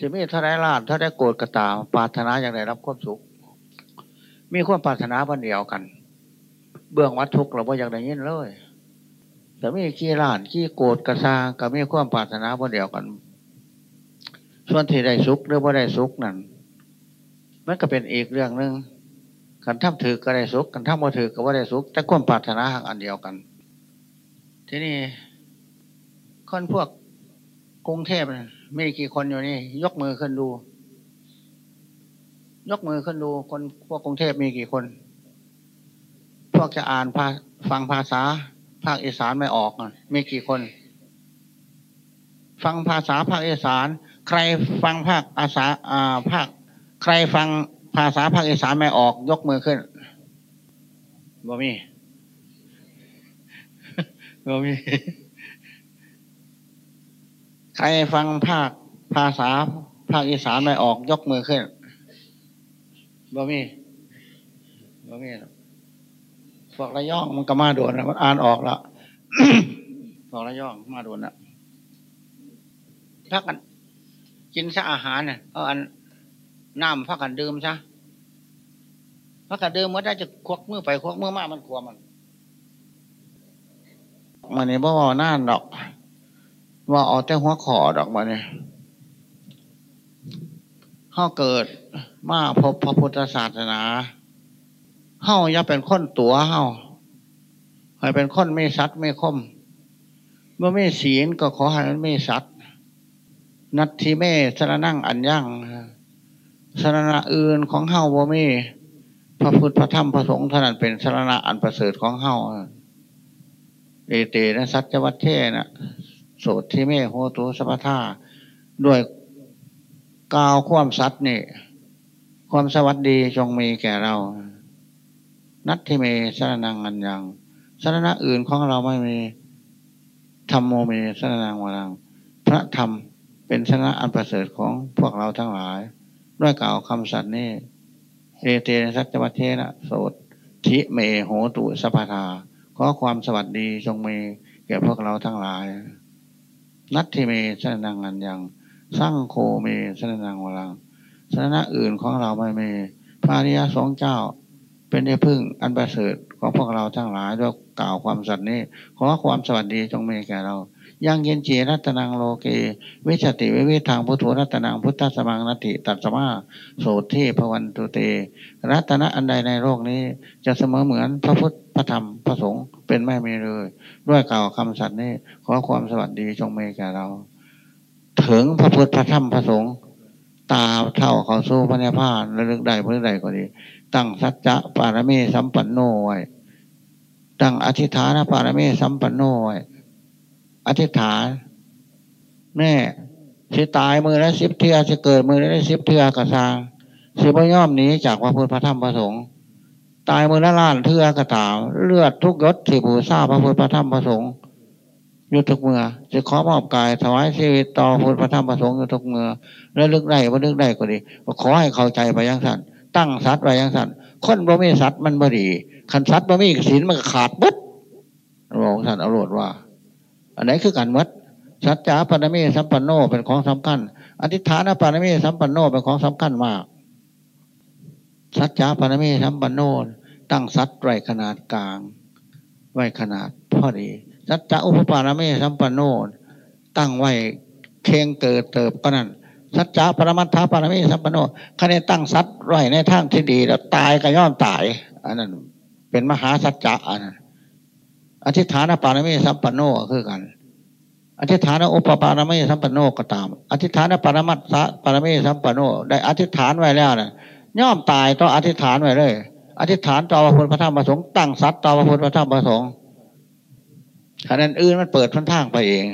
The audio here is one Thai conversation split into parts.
จะมีเท่าไรล้านถ้าได้โกรธกระตามปรารถนาอย่างไรรับความสุข มีความปรารถนาบันเดียวกัน เบื้องวัดทุกข์เราบ่อย่างไรยินเลยแต่มีขี้ล้านขี้โกรธกระซางกับมีความปรารถนาบันเดียวกัน ส่วนที่ได้สุขหรือว่าได้สุขนั่นมันก็เป็นอีกเรื่องหนึ่งกันทำถือก็ได้สุขกันทำบ่ถือก็ว่าได้สุขแต่ความปรารถนาหักอันเดียวกัน ทีนี้คนพวกกรุงเทพ มีกี่คนอยู่นี่ ยกมือขึ้นดู ยกมือขึ้นดู คนพวกกรุงเทพมีกี่คน พวกจะอ่านภาฟังภาษา ภาคอีสานไม่ออกมีกี่คน ฟังภาษาภาคอีสาน ใครฟังภาคอาษาอ่าภาค ใครฟังภาษาภาคอีสานไม่ออก ยกมือขึ้นบ่มีบ่มี ใครฟังภาคภาษา ภาคอีสานไม่ออกยกมือขึ้นบ่มีบ่มีพวกระย่องมันก็มาโดนนะมันอ่านออกล้วพวกระย่องมาโดนละพักกันกินซะอาหารเนี่ยเอาอันน้ำพักกันดื่มซะพักกันดื่มมันได้จะควักมือไปควักมือมามันขวมันมันนี่บ่ว่าน่านดอก ว่าเอาแต่หัวขอดอกมาเนี่ยเขาเกิดมาพบพระพุทธศาสนาเฮาอย่าเป็นคนตัวเฮาให้เป็นคนไม่สัตว์ไม่คม เมื่อไม่ศีลก็ขอให้มันไม่สัตว์นัตทิเมสรนั่งอันยั่งสรณะอื่นของเฮาบ่มีพระพุทธพระธรรมพระสงฆ์ท่านั้นเป็นสรณะอันประเสริฐของเฮาเอเตนะสัจวัตเทนะ โสดที่เมโหตุสัพทาด้วยกาวความสัตย์นี่ความสวัสดีจงมีแก่เรา นัตทิเมสรนังอันยังสรณะอื่นของเราไม่มีธัมโมเม สะระณัง วะรัง พระธรรมเป็นสรณะอันประเสริฐของพวกเราทั้งหลาย ด้วยกล่าวคำสัตย์นี้เอเตนะ สัจจะวัชเชนะโสตถิเมโหตุสัพพะทาขอความสวัสดีจงมีแก่พวกเราทั้งหลาย นัตถิเมสะระณังอัญญัง สังโฆ เม สะระณัง วะรังสรณะอื่นของเราไม่มีพระอริยสงฆ์เจ้า เป็นที่พึ่งอันประเสริฐของพวกเราทั้งหลายด้วยกล่าวความสัตย์นี้ ขอความสวัสดีจงมีแก่เรา ยังเย็นเจรัตนังโลเก วิชติวิวิทางพุทโธรัตนังพุทธสมังนติตัสมาโสเทพวันตุเต รัตนะอันใดในโลกนี้ จะเสมอเหมือนพระพุทธพระธรรมพระสงฆ์เป็นไม่มีเลย ด้วยกล่าวคำสัตย์นี้ ขอความสวัสดีจงมีแก่เรา ถึงพระพุทธพระธรรมพระสงฆ์ตาเท่าเขาสู้พระเนพานระลึกได้พระใดก็ดี ตั้งสัจจะปารมีสัมปันโนไว้ตั้งอธิษฐานปารมีสัมปันโนไว้ อธิษฐานแม่สิตายมือและสิบเทือจะเกิดมือและสิบเทือกระซางสิบย่อมหนีจากพระพุทธพระธรรมพระสงฆ์ตายมือละล้านเทือกระตามเลือดทุกยศสิบูซาพระพุทธพระธรรมพระสงฆ์ยุทุกเมื่อจะขอมอบกายถวายชีวิตต่อพุทธพระธรรมพระสงฆ์ยุทุกเมื่อแล้วลึกได้ว่าลึกได้ก็ดีขอให้เข้าใจไปยังสันตั้งสัตว์ไปยังสันคนบ่มีสัตว์มันบ่ดีขันสัตว์บ่มีศีลมันขาดบุ๊บบอกสันเอาโรดว่า อันไหนคือการมัดสัจจะปรมีสัมปันโนเป็นของสำคัญอธิษฐานปรมีสัมปันโนเป็นของสำคัญมากสัจจะปรมีสัมปันโนตั้งสัตว์ไว้ขนาดกลาง ไว้ขนาดพอดีสัจจะอุปปารมีสัมปันโนตั้งไว้เคียงเกิดเติบก็นั่นสัจจะปรมัตถาปรมีสัมปันโนคะแนนตั้งสัตว์ไว้ในทางที่ดี แล้วตายก็ย่อมตาย อันนั้นเป็นมหาสัจจะอันนั้น อธิษฐานปารมีสัมปันโนคือกัน อธิษฐานอุปปารมีสัมปันโนก็ตาม อธิษฐานปารมัตสะปารมีสัมปันโนได้อธิษฐานไว้แล้วนะย่อมตายต้องอธิษฐานไว้เลย อธิษฐานต่อพระพุทธธรรมพระสงฆ์ตั้งสัตว์ต่อพระพุทธธรรมพระสงฆ์ขณะอื่นมันเปิดพันทางไปเอง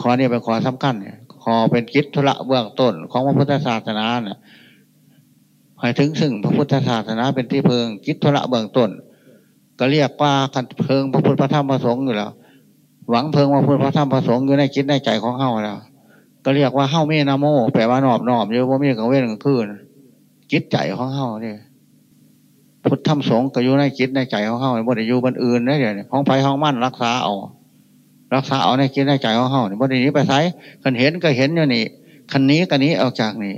ขอนี้เป็นขอสำคัญขอเป็นกิจธุระเบื้องต้นของพระพุทธศาสนาเนี่ยให้ถึงซึ่งพระพุทธศาสนาเป็นที่เพิงกิจธุระเบื้องต้น ก็เรียกว่ากันเพิงพระพุทธพระธรรมพระสงฆ์อยู่แล้ว หวังเพิงพระพุทธพระธรรมพระสงฆ์อยู่ในจิตในใจของเฮาแล้ว ก็เรียกว่าเฮาเมนาโมแปลว่านอบนอบเยอะว่ามีกังเว้นกังคืนจิตใจของเฮาเนี่ยพุทธธรรมสงฆ์ก็อยู่ในจิตในใจของเฮาบ่ได้อยู่บนอื่นนะเดี๋ยวนี้ของไฟของมั่นรักษาเอา รักษาเอาในจิตในใจของเฮาเนี่ยบ่ได้นี้ไปไสกันเห็นก็เห็นอยู่นี่คันนี้กันนี้ออกจากนี่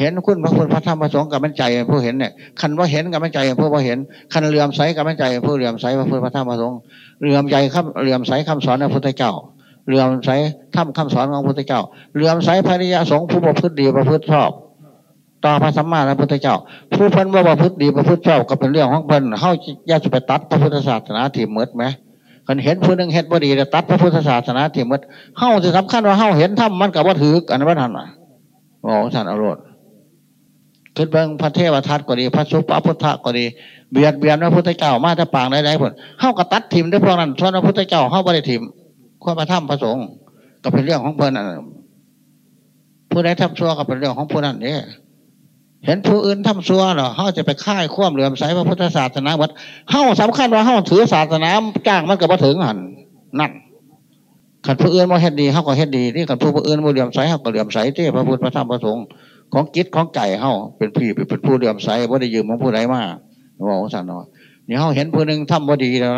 เห็นคุณพระพุทธพระธรรมพระสงฆ์กับมันใจผู้เห็นเนี่ยคันว่าเห็นกับมันใจผู้ว่าเห็นคันเลื่อมใสกับมันใจผู้เลื่อมใสพระพุทธพระธรรมพระสงฆ์เลื่อมใจคำเลื่อมใสคำสอนของพระพุทธเจ้าเลื่อมใสทำคำสอนของพระพุทธเจ้าเลื่อมใสพระริยสงฆ์ผู้ประพฤติดีประพฤติชอบต่อพระสัมมาสัมพุทธเจ้า ผู้เพิ่นว่าประพฤติดีประพฤติชอบก็เป็นเรื่องของเพิ่นเขาอยากจะไปตัดพระพุทธศาสนาถิ่มเมดไหมคันเห็นผู้หนึ่งเห็นบ่ดีแต่ตัดพระพุทธศาสนาถิ่มเมดเฮ้าจะสำคัญว่าเฮ้าเห็นถ้ำมันกับว่าถืออันนั้นว่าทันอะโอ้ท่านอรรถ ขึ้นเบิ่งพระเทวทัตก็ดี พระสุปพุทธะก็ดีเบียดเบียนพระพุทธเจ้ามาจะปางได้ๆผลเฮ้ากับตัดถิ่มด้วยพวกนั้นส่วนพระพุทธเจ้าเฮ้าบ่ได้ถิ่มข้อพระธรรมพระสงฆ์ก็เป็นเรื่องของเพิ่นน่ะผู้ใดทำชั่วก็เป็นเรื่องของผู้นั้นเนี่ยเห็นผู้อื่นทำซัวเหรอเขาจะไปค่ายควมเหลื่อมใสพระพุทธศาสนาวัดเขาสำคัญว่าเขาถือศาสนาจ้างมันกับมาถึงหันนั่นขันผู้อื่นมาเฮ็ดดีเขาก็เฮ็ดดีที่ขันผู้อื่นมาเหลื่อมใสเขาก็เหลื่อมใสที่พระพุทธพระธรรมพระสงฆ์ ของจิตของใจเขาเป็นพี่เป็นผู้เหลื่อมใสว่าได้ยืมของผู้ใดมาบอกสันนอนี่เขาเห็นผู้หนึ่งทำบ่ดีแล้ว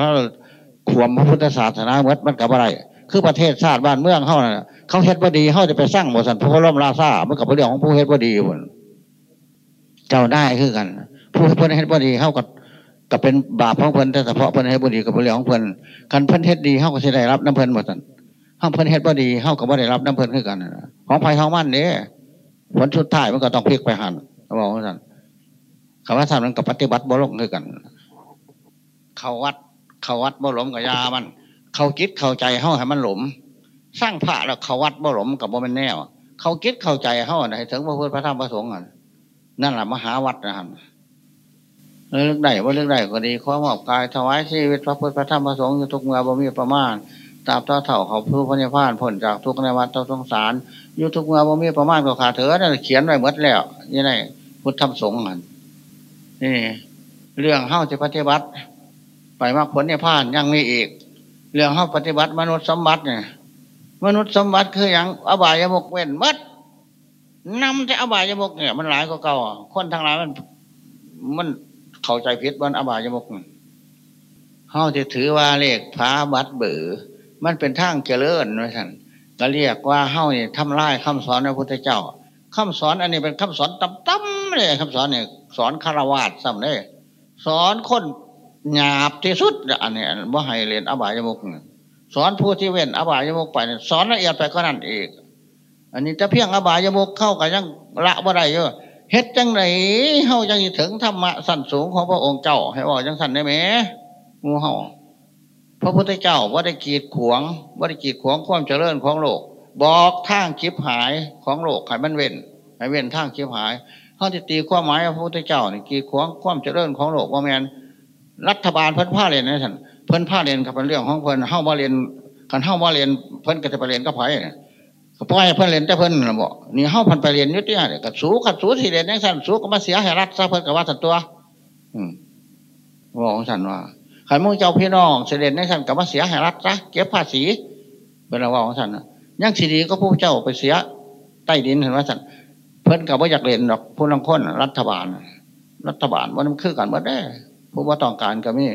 ขวมพระพุทธศาสนาวัดมันกับอะไร คือประเทศชาติบ้านเมืองเขาน่ะเขาเฮ็ดบ่ดีเขาจะไปสร้างบสันพระร่มราซามันกับเรื่องของผู้เฮ็ดบ่ดีหมดเจ้าได้คือกัน ผู้เพิ่นเฮ็ดบ่ดีเขาก็ก็เป็นบาปของเพิ่นแต่เฉพาะเพิ่นเฮ็ดบ่ดีกับเรื่องของเพิ่นคันเพิ่นเฮ็ดดีเขาก็สิได้รับน้ำเพิ่นหมดสันห้าเพิ่นเฮ็ดบ่ดีเขาก็บ่ได้รับน้ำเพิ่นคือกัน ของไผ่ของมันเนี่ย ผลสุดท้ายมันก็ต้องพลิกไปหันเขาบอกว่าสันคำว่าทำนั้นกับปฏิบัติบ่ลงคือกัน เขาวัด เขาวัดบ่หลมกับยามัน เขาคิดเข้าใจเขาให้มันหลม สร้างพระแล้วเขาวัดบ่หลมกับบ่เป็นแนว เขาคิดเข้าใจเขาให้ถึงพระพุทธพระธรรมพระสงฆ์นั่นแหละมหาวัดนะครับเรื่องใดว่าเรื่องใดก็ดีขอมอบกายถวายชีวิตพระพุทธพระธรรมพระสงฆ์อยู่ทุกเมื่อบ่มีประมาณ ตราบเท่าเท่าเขาผู้พระนิพานผลจากทุกในวัดเท่าสงสารอยู่ทุกเมื่อบ่มีประมาณก็ขาดเถอะนั่นเขียนไว้หมดแล้วยังไงพุทธธรรมสงฆ์กันนี่ เรื่องเฮ้าจะปฏิบัติ ไปมากผลนิพพานยังมีอีก เรื่องเฮ้าปฏิบัติ มนุษย์สมบัติเนี่ยมนุษย์สมบัติคืออย่างอบายมุกเว้นมัดนำแต่อบายมุกเนี่ย มันหลายกว่าเก่าคนทางหลายมัน มันเข้าใจผิดวันอบายมุกเขาจะถือว่าเลขพาบัตรเบือ มันเป็นทางเจริญนะท่านก็เรียกว่าเฮ้าเนี่ยทำลายคำสอนพระพุทธเจ้าคำสอนอันนี้เป็นคำสอนตั้มๆเลยคำสอนเนี่ยสอนคารวาสซ้ำเลยสอนคนหยาบที่สุดอันนี้ว่าให้เรียนอบายมุกสอนผู้ที่เว้นอบายมุกไปสอนละเอียดไปก็นั่นเองอันนี้จะเพียงอบายมุกเข้ากับยังละบ่ได้เยอะเฮ็ดจังไหนเฮาจังถึงธรรมะสั้นสูงของพระองค์เจ้า ให้บอกจังสั้นได้ไหมงูเฮา พระพุทธเจ้าว่าได้กีดขวงว่าได้กีดขวงความเจริญของโลก บอกทางคิบหายของโลกให้มันเว้นให้เว้นทางคิบหายเขาจะตีความหมายพระพุทธเจ้านี่กีดขวงความเจริญของโลกว่าแมนรัฐบาลเพิ่นผ้าเรียนนะท่านเพิ่นผ้าเรียนกับเป็นเรื่องของเพิ่นเฮ้ามาเรียนกันเฮ้ามาเรียนเพิ่นก็จะไปเรียนก็ไผ่ก็ปล่อยเพิ่นเรียนแต่เพิ่นนะบอกนี่เฮ้าพันไปเรียนยุติเนี่ยกับสูกับสูที่เรียนในสันสูก็มาเสียให้รัฐซะเพิ่นกับว่าสันตัว อืมบอกสันว่า ขันมุ่งเจ้าพี่น้องเสด็จในสั้นกับมาเสียให้รัฐซะเก็บภาษีเป็นว่าของสันยังสีดีก็ผู้เจ้าไปเสียใต้ดินเห็นว่าสันเพิ่นกับว่าอยากเรียนดอกผู้ลังคนรัฐบาล รัฐบาลว่ามันคือกันว่าได้ผู้ว่าต้องการก็มี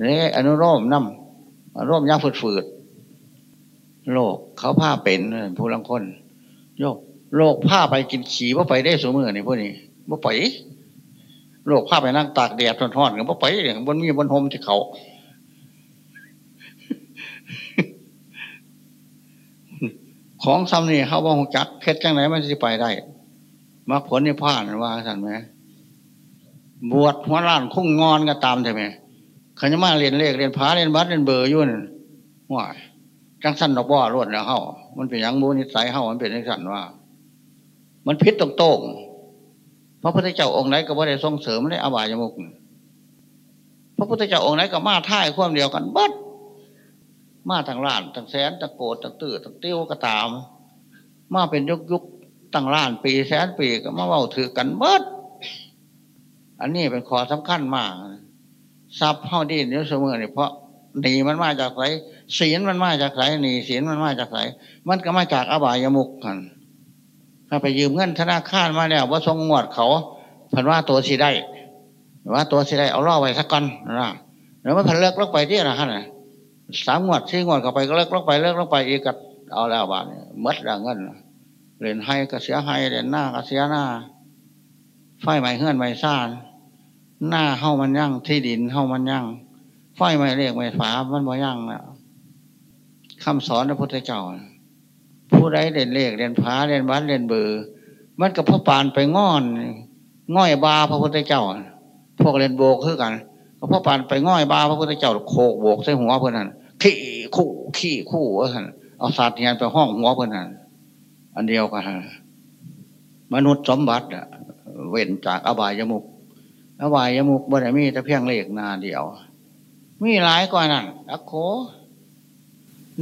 นี่อนุโลมน้ำร่มยาฝืดๆโลกเขาผ้าเป็นผู้ลังคนโยกโลกผ้าไปกินขี่ว่าไปได้สมือนี่พวกนี้ว่าไป โลกผ้าไปนั่งตากแดดทอนๆกันว่าไปบนมีบนโฮมที่เขาของซ้ำนี่เขาว่าหงจักเพชรจังไหนมันจะไปได้มรรคผลนี่พลาดว่าสันไหมบวชหัวล้านคุ้งงอนก็ตามใช่ไหมขันยมาเรียนเลขเรียนพาเรียนบัตรเรียนเบอร์ยุ่นว่าจังสั้นดอกบ่อรวดแล้วเฮามันเป็นยังมูนิสัยเฮามันเป็นจังสั้นว่า มันพิษตรงโต้ง พระพุทธเจ้าองค์ไหนก็บ่ได้ส่งเสริมได้อบายมุกพระพุทธเจ้าองค์ไหนก็มาท่ายความเดียวกันบัดมาทางล้านทางแสนทางโกดทางตื้อทางเติ้ยวก็ตาม มาเป็นยุกยุกตั้งล้านปีแสนปีก็มาเว้าถือกันเบิดอันนี้เป็นข้อสำคัญมากทรัพย์เฮาดีนิ้วเสมอเนี่ยเพราะหนีมันมาจากไหนศีลมันมาจากไหนหนีศีลมันมาจากไหนมันก็มาจากอบายมุกกัน ถ้าไปยืมเงินธนาคารมาแล้วว่าทรงงวดเขาพันว่าตัวสีได้ว่าตัวสีได้เอาล่อไว้สักก่อนนะแล้วมันพันเลิกลกไปที่อะไรฮะเนี่ยสามงวดสี่งวดเข้าไปก็เลิกลกไปเลิกลกไปอีกก็เอาแล้วบานเนี่ยมัดละเงินเหรียนให้ก็เสียให้เหรียนหน้าก็เสียหน้าไฟไหม้เฮือนไหม้ซ่านหน้าเฮ้ามันยั่งที่ดินเฮ้ามันยั่งไฟไหม้เรียกไหม้ฝามันบ่ยั่งนะคำสอนพระพุทธเจ้า ผู้ใดเรียนเลขเรียนผาเรียนวัดเรียนเบือมันกับพระปานไปง่อนง่อยบาพระพุทธเจ้า พวกเรียนโบกคือกันก็พระปานไปง่อยบาพระพุทธเจ้าโคกโบกใส่หัวเพื่อนนั่นขี้คู่ขี้คู่ว่าท่านเอาศาสตร์เทียนไปห้องหัวเพื่อนนั่นอันเดียวกันมนุษย์สมบัติเว้นจากอบายมุกอบายมุกบ่ได้มีแต่เพียงเลขนาเดียว มีหลายกว่านั้นอักโค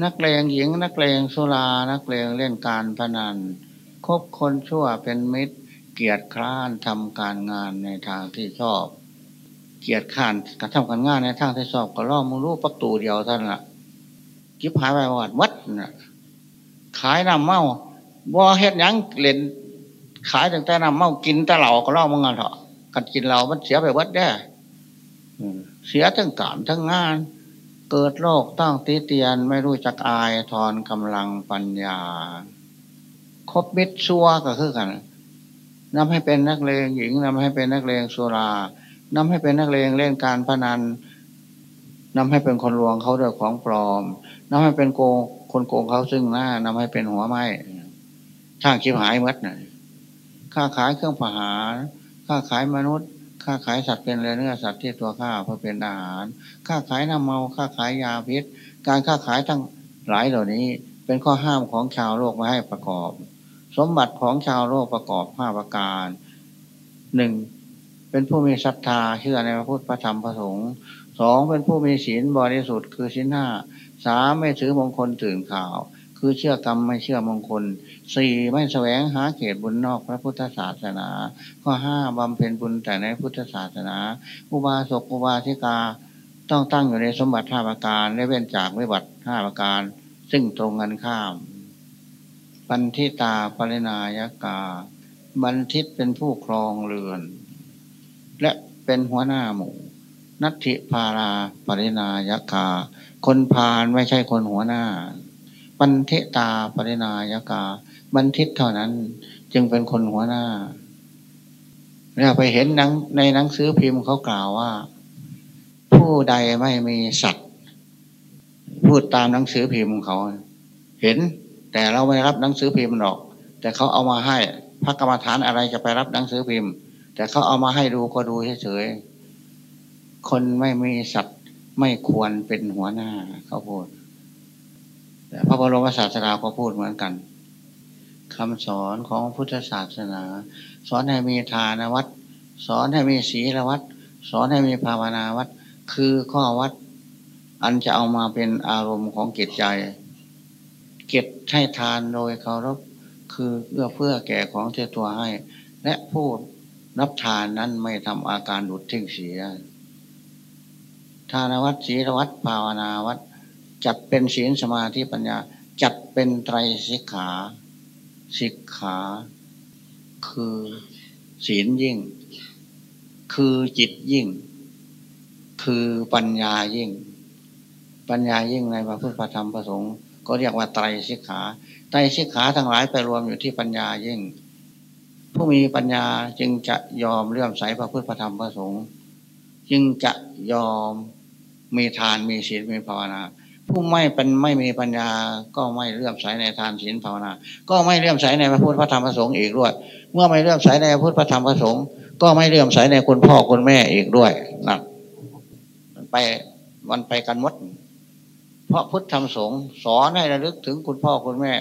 นักเลงหญิงนักเลงสุรานักเลงเล่นการพนันคบคนชั่วเป็นมิตร เกียรติคร้านทำการงานในทางที่ชอบ เกียรติข้านการทำการงานในทางที่ชอบก็ล่อมึงรู้ประตูเดียวท่านละกิบหายไปวัดวัดนะขายน้ำเมาบ่เฮ็ดยังเล่นขายตั้งแต่น้ำเมากินแต่เหล่าก็ล่อมึงกันเถอะกันกินเหล่ามันเสียไปวัดได้เสียทั้งการทั้งงาน เกิดโรคตั้งตีเตียนไม่รู้จักอายทอนกำลังปัญญา คบมิตรซัวก็คือกันนำให้เป็นนักเลงหญิงนำให้เป็นนักเลงสุรานำให้เป็นนักเลงเล่นการพนันนำให้เป็นคนลวงเขาด้วยของปลอมนำให้เป็นโกงคนโกงเขาซึ่งหน้านำให้เป็นหัวไม้ช่างคิดหายมัดน่ะค่าขายเครื่องประหารค่าขายมนุษย์ ค่าขายสัตว์เป็นเนื้อสัตว์ที่ตัวข้าเพื่อเป็นอาหารค่าขายน้ำเมาค่าขายยาพิษ การค่าขายทั้งหลายเหล่านี้ เป็นข้อห้ามของชาวโลกไม่ให้ประกอบ สมบัติของชาวโลกประกอบห้าประการหนึ่งเป็นผู้มีศรัทธาเชื่อในพระพุทธพระธรรมพระสงฆ์สองเป็นผู้มีศีลบริสุทธิ์คือศีลห้าสามไม่ถือมงคลตื่นข่าว คือเชื่อกรรมไม่เชื่อมงคลสี่ไม่แสวงหาเขตบุญนอกพระพุทธศาสนา ข้อห้าบำเพ็ญบุญแต่ในพุทธศาสนา อุบาสกอุบาสิกาต้องตั้งอยู่ในสมบัติห้าประการ และเว้นจากวิบัติห้าประการ ซึ่งตรงกันข้าม บันทิตาปรินายกา บันทิตเป็นผู้ครองเรือน และเป็นหัวหน้าหมู่ นัตถิพาราปรินายกา คนพาลไม่ใช่คนหัวหน้า บันเทิตาปรินายกา บันทิตเท่านั้น จึงเป็นคนหัวหน้าเราไปเห็นหนังในหนังสือพิมพ์เขากล่าวว่า ผู้ใดไม่มีสัตว์ พูดตามหนังสือพิมพ์เขา เห็น แต่เราไม่รับหนังสือพิมพ์หรอก แต่เขาเอามาให้พระกรรมฐานอะไรจะไปรับหนังสือพิมพ์ แต่เขาเอามาให้ดูก็ดูเฉยๆคนไม่มีสัตว์ไม่ควรเป็นหัวหน้าเขาพูด พระบรมศาสดาก็พูดเหมือนกันคำสอนของพุทธศาสนา สอนให้มีทานวัดสอนให้มีศีลวัดสอนให้มีภาวนาวัดคือข้อวัด อันจะเอามาเป็นอารมณ์ของจิตใจ เก็บให้ทานโดยเคารพคือเอื้อเพื่อแก่ของเจ้าตัวให้ และผู้รับทานนั้นไม่ทำอาการดุดทิ้งเสีย ทานวัดศีลวัดภาวนาวัด จัดเป็นศีลสมาธิปัญญา จัดเป็นไตรสิกขาสิกขา คือศีลยิ่ง คือจิตยิ่ง คือปัญญายิ่ง ปัญญายิ่งในพระพุทธธรรมประสงค์ก็เรียกว่าไตรสิกขาไตรสิกขาทั้งหลายไปรวมอยู่ที่ปัญญายิ่ง ผู้มีปัญญาจึงจะยอมเลื่อมใสพระพุทธธรรมพระสงฆ์จึงจะยอมมีทานมีศีลมีภาวนา ผู้ไม่เป็นไม่มีปัญญา ก็ไม่เลื่อมใสในทานศีลภาวนา ก็ไม่เลื่อมใสในพระพุทธพระธรรมพระสงฆ์อีกด้วย เมื่อไม่เลื่อมใสในพระพุทธพระธรรมพระสงฆ์ก็ไม่เลื่อมใสในคุณพ่อคุณแม่อีกด้วยนะไปมันไปกันมด เพราะพุทธธรรมสงฆ์สอนให้ระลึกถึงคุณพ่อคุณแม่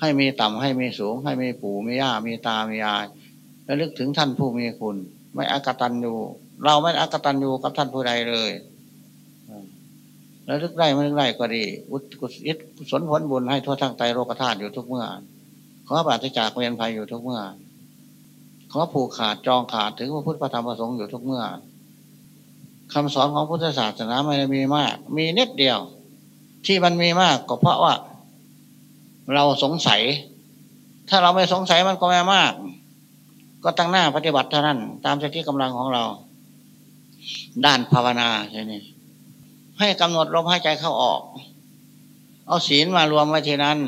ให้มีต่ำให้มีสูง ให้มีปู่มีย่ามีตามียายระลึกถึงท่านผู้มีคุณ ไม่อากตันอยู่ เราไม่อากตันอยู่กับท่านผู้ใดเลย ระลึกได้ไม่ลึกได้ก็ดีอุกุศลสนผลบุญให้ทั่วทั้งไตโลกธาตุอยู่ทุกเมื่อขอปราศจากเวียนภัยอยู่ทุกเมื่อขอผูกขาดจองขาดถึงพระพุทธธรรมประสงค์อยู่ทุกเมื่อคำสอนของพุทธศาสนาไม่ได้มีมาก มีนิดเดียว ที่มันมีมากก็เพราะว่า เราสงสัย ถ้าเราไม่สงสัยมันก็ไม่มาก ก็ตั้งหน้าปฏิบัติเท่านั้น ตามสติกำลังของเรา ด้านภาวนาใช่ไหม ให้กำหนดลมหายใจเข้าออก เอาศีลมารวมไว้ที่นั้น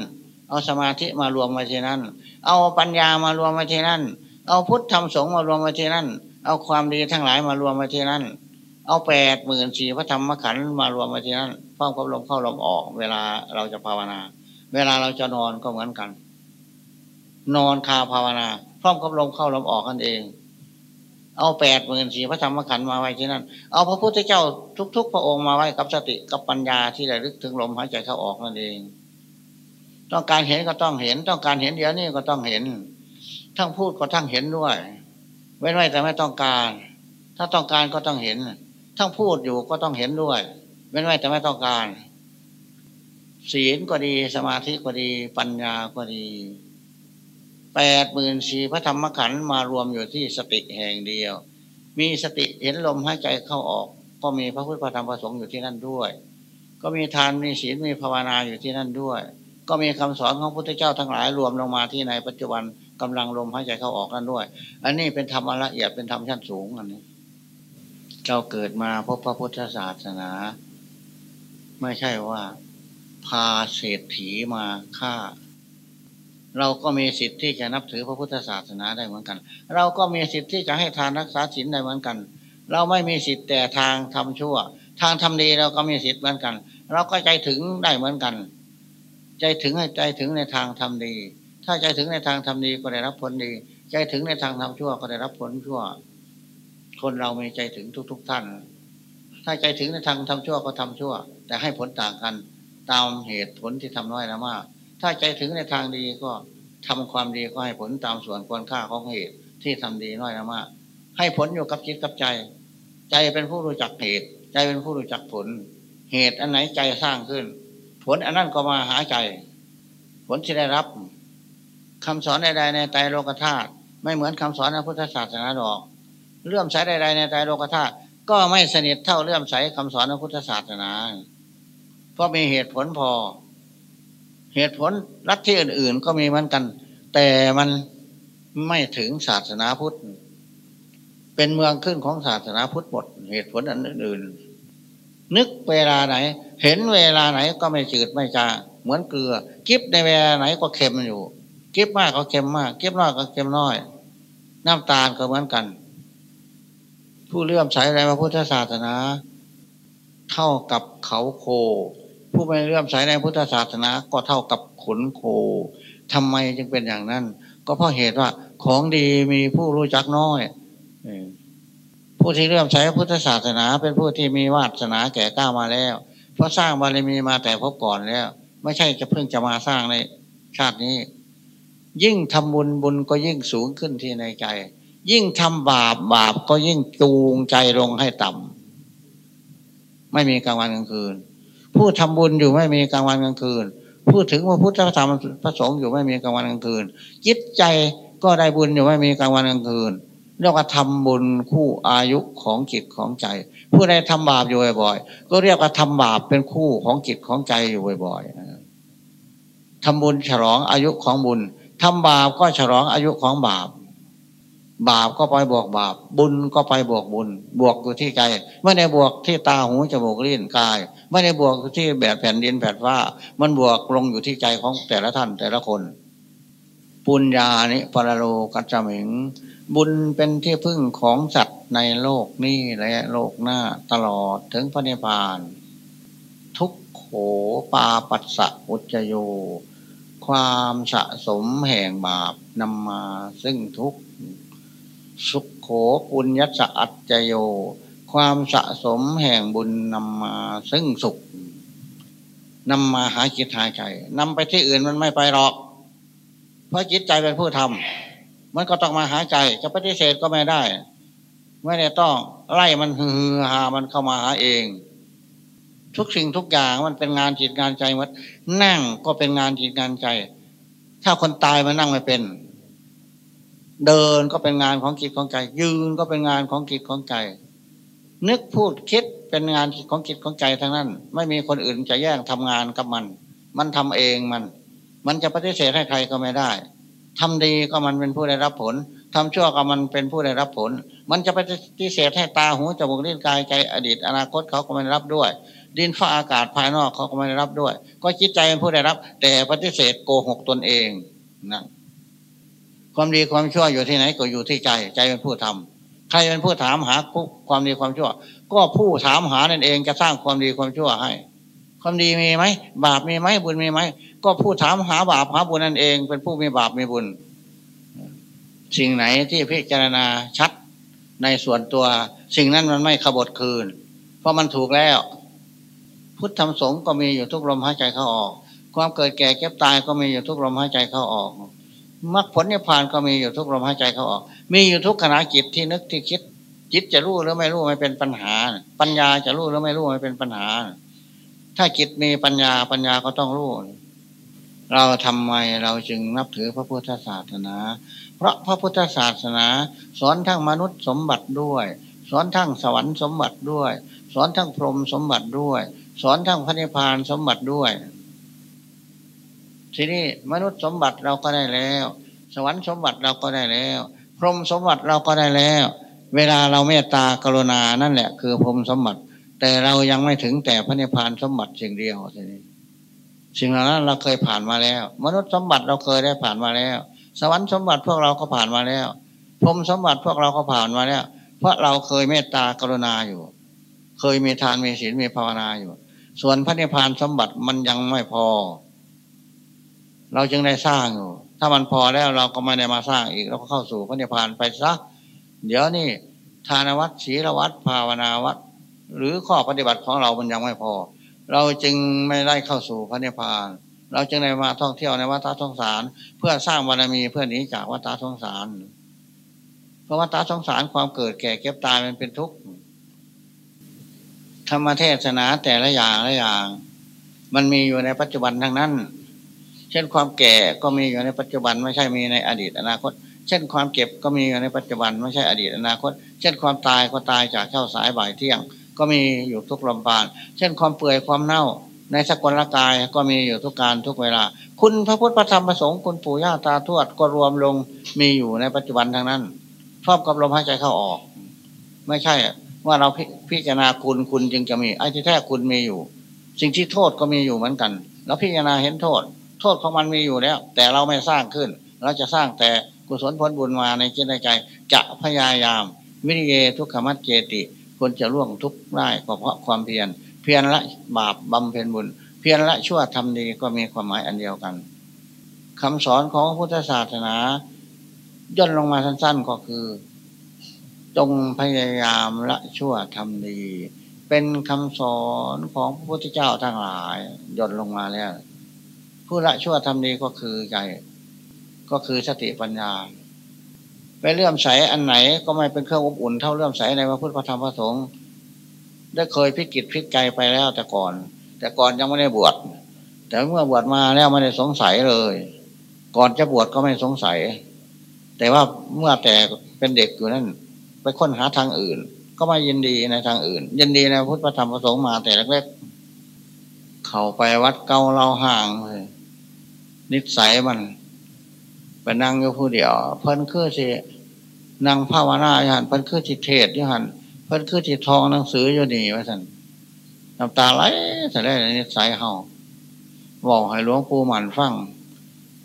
เอาสมาธิมารวมไว้ที่นั่นเอาปัญญามารวมไว้ที่นั่นเอาพุทธธรรมสงฆ์มารวมไว้ที่นั่น เอาความดีทั้งหลายมารวมไว้ที่นั่น เอาแปดหมื่นสี่พระธรรมขันธ์มารวมไว้ที่นั่นพร้อมกับลมเข้าลมออก เวลาเราจะภาวนา เวลาเราจะนอนก็เหมือนกัน นอนคาภาวนาพร้อมกับลมเข้าลมออกกันเอง เอาแปดหมื่นสี่พระธรรมขันธ์มาไว้ที่นั่น เอาพระพุทธเจ้าทุก ๆ พระองค์มาไว้กับสติกับปัญญาที่ระลึกถึงลมหายใจเข้าออกนั่นเอง ต้องการเห็นก็ต้องเห็น ต้องการเห็นเดี๋ยวนี้ก็ต้องเห็น ทั้งพูดก็ทั้งเห็นด้วย เว้นไว้แต่ไม่ต้องการ ถ้าต้องการก็ต้องเห็น ทั้งพูดอยู่ก็ต้องเห็นด้วย เว้นไว้แต่ไม่ต้องการ ศีลก็ดีสมาธิก็ดีปัญญาก็ดี แปดหมื่นสี่พระธรรมขันธ์มารวมอยู่ที่สติแห่งเดียว มีสติเห็นลมหายใจเข้าออก ก็มีพระพุทธพระธรรมพระสงฆ์อยู่ที่นั่นด้วย ก็มีทานมีศีลมีภาวนาอยู่ที่นั่นด้วย ก็มีคำสอนของพระพุทธเจ้าทั้งหลายรวมลงมาที่ในปัจจุบันกำลังลมหายใจเข้าออกนั่นด้วย อันนี้เป็นธรรมละเอียดเป็นธรรมชั้นสูงอันนี้เราเกิดมาพบพระพุทธศาสนา ไม่ใช่ว่า พาเศรษฐีมาฆ่า เราก็มีสิทธิ์ที่จะนับถือพระพุทธศาสนาได้เหมือนกัน เราก็มีสิทธิ์ที่จะให้ทานรักษาศีลได้เหมือนกัน เราไม่มีสิทธิ์แต่ทางทำชั่ว ทางทำดีเราก็มีสิทธิ์เหมือนกัน เราก็ใจถึงได้เหมือนกัน ใจถึงให้ใจถึงในทางทำดี ถ้าใจถึงในทางทำดีก็ได้รับผลดี ใจถึงในทางทำชั่วก็ได้รับผลชั่ว คนเรามีใจถึงทุก ๆ ท่าน ถ้าใจถึงในทางทำชั่วก็ทำชั่ว แต่ให้ผลต่างกัน ตามเหตุผลที่ทำน้อยละมาก ถ้าใจถึงในทางดีก็ทำความดีก็ให้ผลตามส่วนควรค่าของเหตุที่ทำดีน้อยละมาก ให้ผลอยู่กับจิตกับใจ ใจเป็นผู้รู้จักเหตุ ใจเป็นผู้รู้จักผล เหตุอันไหนใจสร้างขึ้น ผลอันนั้นก็มาหาใจ ผลที่ได้รับคำสอนใดๆในไตรโลกธาตุไม่เหมือนคำสอนในพุทธศาสนาดอกเลื่อมใสใดๆในไตรโลกธาตุก็ไม่สนิทเท่าเลื่อมใสคำสอนในพุทธศาสนา เพราะมีเหตุผลพอ เหตุผลรัฐที่อื่น ๆ ก็มีเหมือนกัน แต่มันไม่ถึงศาสนาพุทธ เป็นเมืองขึ้นของศาสนาพุทธหมด เหตุผลอันอื่น นึกเวลาไหน เห็นเวลาไหนก็ไม่จืดไม่จางเหมือนเกลือกิบในเวลาไหนก็เค็มอยู่กิบมากก็เค็มมากกิบน้อยก็เค็มน้อย น้ำตาลก็เหมือนกัน ผู้เลื่อมใสในพระพุทธศาสนา เท่ากับเขาโค ผู้ไม่เลื่อมใสในพุทธศาสนาก็เท่ากับขนโคทำไมจึงเป็นอย่างนั้น ก็เพราะเหตุว่าของดีมีผู้รู้จักน้อยผู้ที่เลื่อมใสพุทธศาสนา เป็นผู้ที่มีวาสนาแก่กล้ามาแล้ว เพราะสร้างบารมีมาแต่พบก่อนแล้ว ไม่ใช่จะเพิ่งจะมาสร้างในชาตินี้ ยิ่งทำบุญบุญก็ยิ่งสูงขึ้นที่ในใจ ยิ่งทำบาปบาปก็ยิ่งจูงใจลงให้ต่ำไม่มีกลางวันกลางคืน ผู้ทำบุญอยู่ไม่มีกลางวันกลางคืน พูดถึงว่าพุทธธรรมพระสงฆ์อยู่ไม่มีกลางวันกลางคืนจิตใจก็ได้บุญอยู่ไม่มีกลางวันกลางคืนเรียกว่าทำบุญคู่อายุของจิตของใจ ผู้ใดทำบาปอยู่บ่อยๆก็เรียกว่าทำบาปเป็นคู่ของจิตของใจอยู่บ่อยๆทำบุญฉลองอายุของบุญทำบาปก็ฉลองอายุของบาป บาปก็ไปบวกบาป บุญก็ไปบวกบุญ บวกอยู่ที่ใจ ไม่ได้บวกที่ตาหูจมูกลิ้นกาย ไม่ได้บวกที่แบบแผ่นดินแผ่นฟ้า มันบวกลงอยู่ที่ใจของแต่ละท่านแต่ละคน ปุญญานิปรโลกัจจมิง บุญเป็นที่พึ่งของสัตว์ในโลกนี้และโลกหน้าตลอดถึงพระนิพพาน ทุกโขปาปัสสะอุจโย ความสะสมแห่งบาปนำมาซึ่งทุก สุขโขปุญญสะอัจจโย ความสะสมแห่งบุญนำมาซึ่งสุขนำมาหาจิตหาใจนำไปที่อื่นมันไม่ไปหรอก เพราะจิตใจเป็นผู้ทำมันก็ต้องมาหาใจ จะปฏิเสธก็ไม่ได้ ไม่ได้ต้องไล่มันฮือหามันเข้ามาหาเอง ทุกสิ่งทุกอย่างมันเป็นงานจิตงานใจมัดนั่งก็เป็นงานจิตงานใจ ถ้าคนตายมันนั่งไม่เป็น เดินก็เป็นงานของจิตของใจ ยืนก็เป็นงานของจิตของใจ นึกพูดคิดเป็นงานของจิตของใจทั้งนั้น ไม่มีคนอื่นจะแย่งทำงานกับมัน มันทำเองมัน มันจะปฏิเสธให้ใครก็ไม่ได้ทำดีก็มันเป็นผู้ได้รับผลทำชั่วก็มันเป็นผู้ได้รับผล มันจะปฏิเสธให้ตาหูจมูกลิ้นกายใจอดีต อนาคตเขาก็ไม่รับด้วย ดินฟ้าอากาศภายนอกเขาก็ไม่ได้รับด้วย ก็จิตใจเป็นผู้ได้รับ แต่ปฏิเสธโกหกตนเองนะ ความดีความชั่วอยู่ที่ไหนก็อยู่ที่ใจ ใจเป็นผู้ทำใครเป็นผู้ถามหาความดีความชั่ว ก็ผู้ถามหานั่นเองจะสร้างความดีความชั่วให้ ความดีมีไหมบาปมีไหมบุญมีไหมก็ผู้ถามหาบาปหาบุญนั่นเอง เป็นผู้มีบาปมีบุญ สิ่งไหนที่พิจารณาชัดในส่วนตัว สิ่งนั้นมันไม่ขบฏคืน เพราะมันถูกแล้ว พุทธธรรมสงฆ์ก็มีอยู่ทุกลมหายใจเข้าออก ความเกิดแก่เก็บตายก็มีอยู่ทุกลมหายใจเข้าออก มรรคผลนิพพานก็มีอยู่ทุกลมหายใจเขาออก มีอยู่ทุกขณะจิตที่นึกที่คิด จิตจะรู้หรือไม่รู้ไม่เป็นปัญหา ปัญญาจะรู้หรือไม่รู้ไม่เป็นปัญหา ถ้าจิตมีปัญญาปัญญาก็ต้องรู้ เราทำไมเราจึงนับถือพระพุทธศาสนา เพราะพระพุทธศาสนา สอนทั้งมนุษย์สมบัติด้วย สอนทั้งสวรรค์สมบัติด้วย สอนทั้งพรหมสมบัติด้วย สอนทั้งพระนิพพานสมบัติด้วย ทีนี้มนุษย์สมบัติเราก็ได้แล้ว สวรรค์สมบัติเราก็ได้แล้ว พรหมสมบัติเราก็ได้แล้ว เวลาเราเมตตากรุณานั่นแหละ คือพรหมสมบัติ แต่เรายังไม่ถึงแต่พระนิพพานสมบัติสิ่งเดียวทีนี้สิ่งเหล่านั้นเราเคยผ่านมาแล้ว มนุษย์สมบัติเราเคยได้ผ่านมาแล้ว สวรรค์สมบัติพวกเราก็ผ่านมาแล้วพรหมสมบัติพวกเราก็ผ่านมาแล้ว เพราะเราเคยเมตตากรุณาอยู่ เคยมีทานมีศีลมีภาวนาอยู่ ส่วนพระนิพพานสมบัติมันยังไม่พอ เราจึงได้สร้างอยู่ ถ้ามันพอแล้วเราก็ไม่ได้มาสร้างอีก เราก็เข้าสู่พระนิพพานไปซะ เดี๋ยวนี้ทานวัดศีลวัดภาวนาวัด หรือข้อปฏิบัติของเรามันยังไม่พอ เราจึงไม่ได้เข้าสู่พระนิพพาน เราจึงได้มาท่องเที่ยวในวัฏสงสาร เพื่อสร้างบารมีเพื่อหนีจากวัฏสงสาร เพราะวัฏสงสารความเกิดแก่เก็บตายมันเป็นทุกข์ธรรมเทศนาแต่ละอย่างละอย่าง มันมีอยู่ในปัจจุบันทั้งนั้น เช่นความแก่ก็มีอยู่ในปัจจุบันไม่ใช่มีในอดีตอนาคต เช่นความเก็บก็มีอยู่ในปัจจุบันไม่ใช่อดีตอนาคต เช่นความตายก็ตายจากเช้าสายบ่ายเที่ยง ก็มีอยู่ทุกลมปานเช่นความเปื่อยความเน่าในสกุลกายก็มีอยู่ทุกการทุกเวลา คุณพระพุทธพระธรรมพระสงฆ์คุณปู่ย่าตาทวดก็รวมลงมีอยู่ในปัจจุบันทั้งนั้นพร้อมกับลมหายใจเข้าออก ไม่ใช่ว่าเราพิจารณาคุณคุณจึงจะมีไอ้ที่แท้คุณมีอยู่ สิ่งที่โทษก็มีอยู่เหมือนกัน แล้วพิจารณาเห็นโทษ โทษของมันมีอยู่แล้ว แต่เราไม่สร้างขึ้น เราจะสร้างแต่กุศลผลบุญมาในจิตในใจ จะพยายาม วิเยทุกขมัดเจติควรจะล่วงทุกได้ก็เพราะความเพียรเพียรละบาปบำเพ็ญบุญ เพียรละชั่วทำดีก็มีความหมายอันเดียวกันคำสอนของพุทธศาสนา ย่นลงมาสั้น ๆก็คือ จงพยายามละชั่วทำดี เป็นคำสอนของพระพุทธเจ้าทั้งหลายย่นลงมาแล้ว ผู้ละชั่วทำดีก็คือใจ ก็คือสติปัญญา ไปเลื่อมใสอันไหนก็ไม่เป็นเครื่องอบอุ่นเท่าเลื่อมใสในพระพุทธพระธรรมพระสงฆ์ได้เคยพิกิจพิกใจไปแล้วแต่ก่อน แต่ก่อนยังไม่ได้บวชแต่เมื่อบวชมาแล้วไม่ได้สงสัยเลย ก่อนจะบวชก็ไม่สงสัย แต่ว่าเมื่อแต่เป็นเด็กอยู่นั่นไปค้นหาทางอื่น ก็ไม่ยินดีในทางอื่น ยินดีในพุทธธรรมพระสงฆ์มาแต่เล็กๆเข้าไปวัดเก่าเราห่างเลย นิสัยมันไปนั่งอยู่ผู้เดียว เพิ่นคือสินั่งภาวนาอยู่หันเพิ่นคือสิเทศอยู่หันเพิ่นคือสิทองหนังสืออยู่นี่ว่าสันน้ำตาไหลแต่ได้นิสัยเฮาบอกให้หลวงปู่หมันฟัง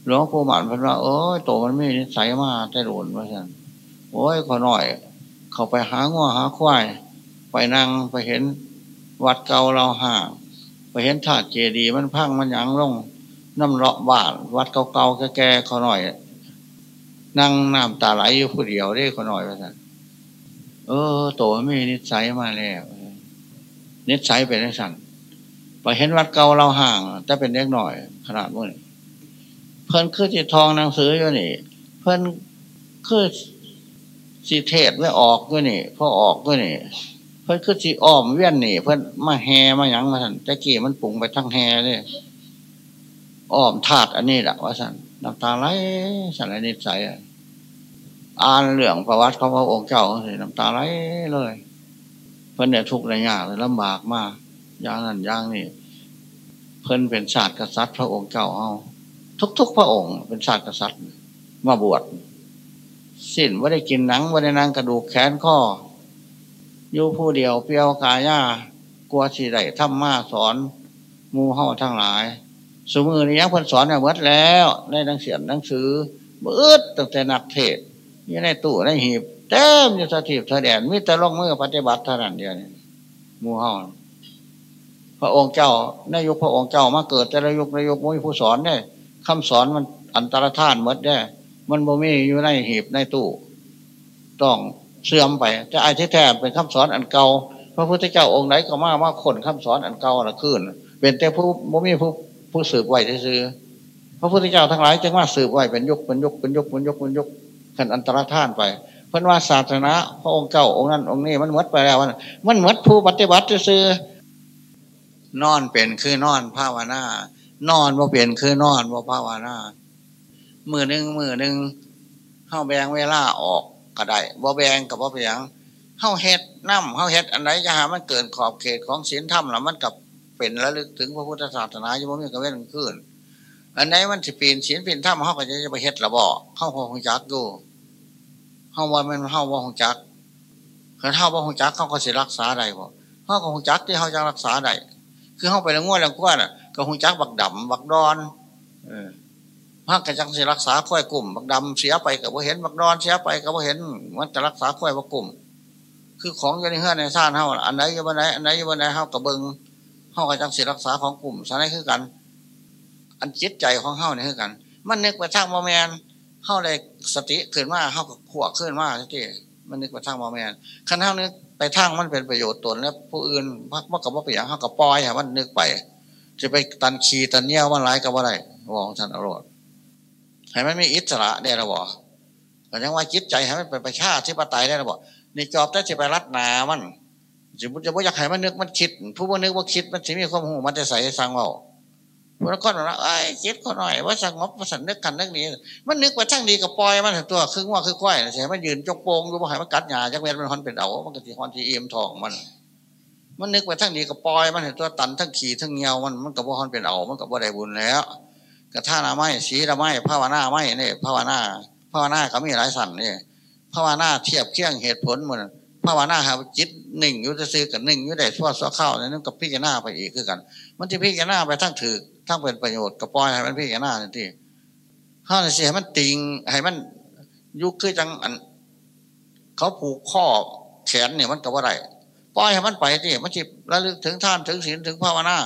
หลวงปู่หมันเพิ่นว่าเออโตมันไม่นิสัยมาแต่โดนว่าสันโอ้ยขอหน่อย เขาไปหางัวหาควายไปนั่งไปเห็นวัดเก่าเราห่างไปเห็นถาดเจดี มันพังมันยังลง น้ำเลาะบ้าน วัดเก่าๆแก่ๆเขาหน่อย นั่งน้ำตาไหลอยู่ผู้เดียวได้เขาหน่อยว่าสันเออโตไม่นิสัยมาแล้วนิสัยเป็นสั่นไปเห็นวัดเก่าเราห่างแต่เป็นเล็กหน่อย ขนาดมื่อเพิ่นคือจิตทองหนังสืออยู่นี่ เพิ่นคือสีเทศไม่ออกด้วยนี่พอออกด้วยนี่ เพิ่นคือสีอ้อมเวียนนี่ เพิ่นมาแฮมาหยังมาสันแต่กี้มันปุ่งไปทั้งแฮเลย อ้อมธาตุอันนี้แหละว่าสันน้ำตาไหลสันนิสัยอ่านเรื่องประวัติของพระองค์เจ้าสิน้ำตาไหลเลยเพิ่นเนี่ยทุกข์ในยากเลยลำบากมากอย่างนั้นอย่างนี้เพิ่นเป็นศาสตร์กษัตริย์พระองค์เจ้าเอาทุก ๆ พระองค์เป็นศาสตร์กษัตริย์มาบวชสิ้นว่าได้กินหนังว่าได้นางกระดูกแขนข้ออยู่ผู้เดียวเปียวกายากลัวสิได้ทำมาสอนมูเฮาทั้งหลาย สมือนี้ยังเพิ่นสอนเนี่ยเมดแล้วในหนังเสียนหนังสือเบิดตั้งแต่นักเทศยี่ในตู้ในหีบเต็มอยู่สถิตแดนมิต่ลงมือปฏิบัติเท่านั้นเดียวนี่มูเฮาพระองค์เจ้าในยุคพระองค์เจ้ามาเกิดแต่ละยุคในยุคมุ้ยผู้สอนเนี่ยคำสอนมันอันตรธานหมดได้ มันบ่มีอยู่ในหีบในตู้ต้องเสื่อมไปจะไอ้ที่แท้เป็นคำสอนอันเก่าพระพุทธเจ้าองค์ไหนก็มามาคนคำสอนอันเก่าละขึ้นเป็นแต่ผู้บ่มีผู้ ผู้สืบไว้ซื้อพระพุทธเจ้าทั้งหลายจึงมาสืบไว้เป็นยุคเป็นยุคเป็นยุคเป็นยุคเป็นยุคขันอันตรธานไป เพิ่นว่าศาสนาพระองค์เจ้าองค์นั้นองค์นี้มันหมดไปแล้วมันหมดผู้ปฏิบัติที่ซื้อนอนเป็นคือนอนภาวนานอนว่าเปลี่ยนคือนอนว่าภาวนามือหนึ่งมือหนึ่งเข้าแบงเวลาออกก็ได้บ่แบงกับบ่เพียงเข้าเฮ็ดน้ำเข้าเฮ็ดอันไหนจะหามันเกินขอบเขตของศีลธรรมแล้วมันกับ เป็นระลึกถึงพระพุทธศาสนาอยู่บ่มีกระเว้นขึ้นอันไหนมันสิปีนศีลปีนธรรมเขาก็จะจะไปเฮ็ดระบ่เข้าหงจักอยู่เข้าว่ามันเข้าว่าหงจักคือเข้าว่าหงจักเขาก็สิรักษาได้บ่เข้าก็หงจักที่เขาจะรักษาได้คือเข้าไปละงวดละกว่าน่ะก็หงจักบักดำบักดอน เออพระกระจังสิรักษาข้อยกลุ่มบักดำเสียไปกับว่าเห็นบักดอนเสียไปกับว่าเห็นมันจะรักษาข้อยบักกลุ่มคือของอยู่ในเฮือนในซ่านเฮาอันไหนอยู่บนไหนอันไหนอยู่บนไหนเฮากระเบิง เฮากระจังสิรักษาของกลุ่มสานคือกัน อันจิตใจของเฮาเนี่ยคือกัน มันนึกไปทางโมแมนเฮาได้สติขึ้นมาเฮาก็ขวบขึ้นมาที่มันนึกไปทางโมแมนคันเฮานึกไปทางมันเป็นประโยชน์ตนแล้วผู้อื่นพักว่ากับว่าไปอย่างเฮากับปล่อยมันนึกไป จะไปตันขีตันเนี้ยว่าร้ายกับว่าไรวองท่านอรรถให้มันมีอิสระได้ระบอกแต่ยังว่าจิตใจให้มันเป็นประชาธิปไตยได้ระบอกนี่จอบแต่จะไปรัดนามัน จะจะว่าอยากให้มันนึกมันคิด ผู้ว่านึกว่าคิดมันจะมีความหูมันจะใส่สังเอาพวกคนว่าไอ้คิดคนหน่อยว่าสงบว่าสันนึกกันนึกนี้ มันนึกไปทั้งดีกับปอยมันตัวครึ่งว่าคือควายใช่ไหมยืนจกโปงอยู่ว่าให้มันกัดหยาจักเวนมันฮอนเป็นเอามันก็ที่ฮอนที่เอ็มทองมัน มันนึกไปทั้งดีกับปอยมันเห็นตัวตันทั้งขี่ทั้งเงียวมันมันกับว่าฮอนเป็นเอามันกับว่าได้บุญแล้วกระท่านาไม้สีละไม้ภาวนาไม้เนี่ยภาวนาภาวนาเขามีหลายสันนี่ภาวนาเทียบเคียงเหตุผลหมด ภาวนาหาจิตหนึ่งยุทธซื้อกับหนึ่งยุทธได้ทั่วซ้อเข้าในั่นกับพี่แกหน้าไปอีกคือกัน มันจะพี่แกหน้าไปทั้งถือทั้งเป็นประโยชน์กับปล่อยให้มันพี่แกหน้าทันทีห้าเสียให้มันติงให้มันยุคคือจังอัน เขาผูกข้อแขนเนี่ยมันกับว่าไรปล่อยให้มันไปที่มันจิระลึกถึงท่านถึงศีลถึงภาวนา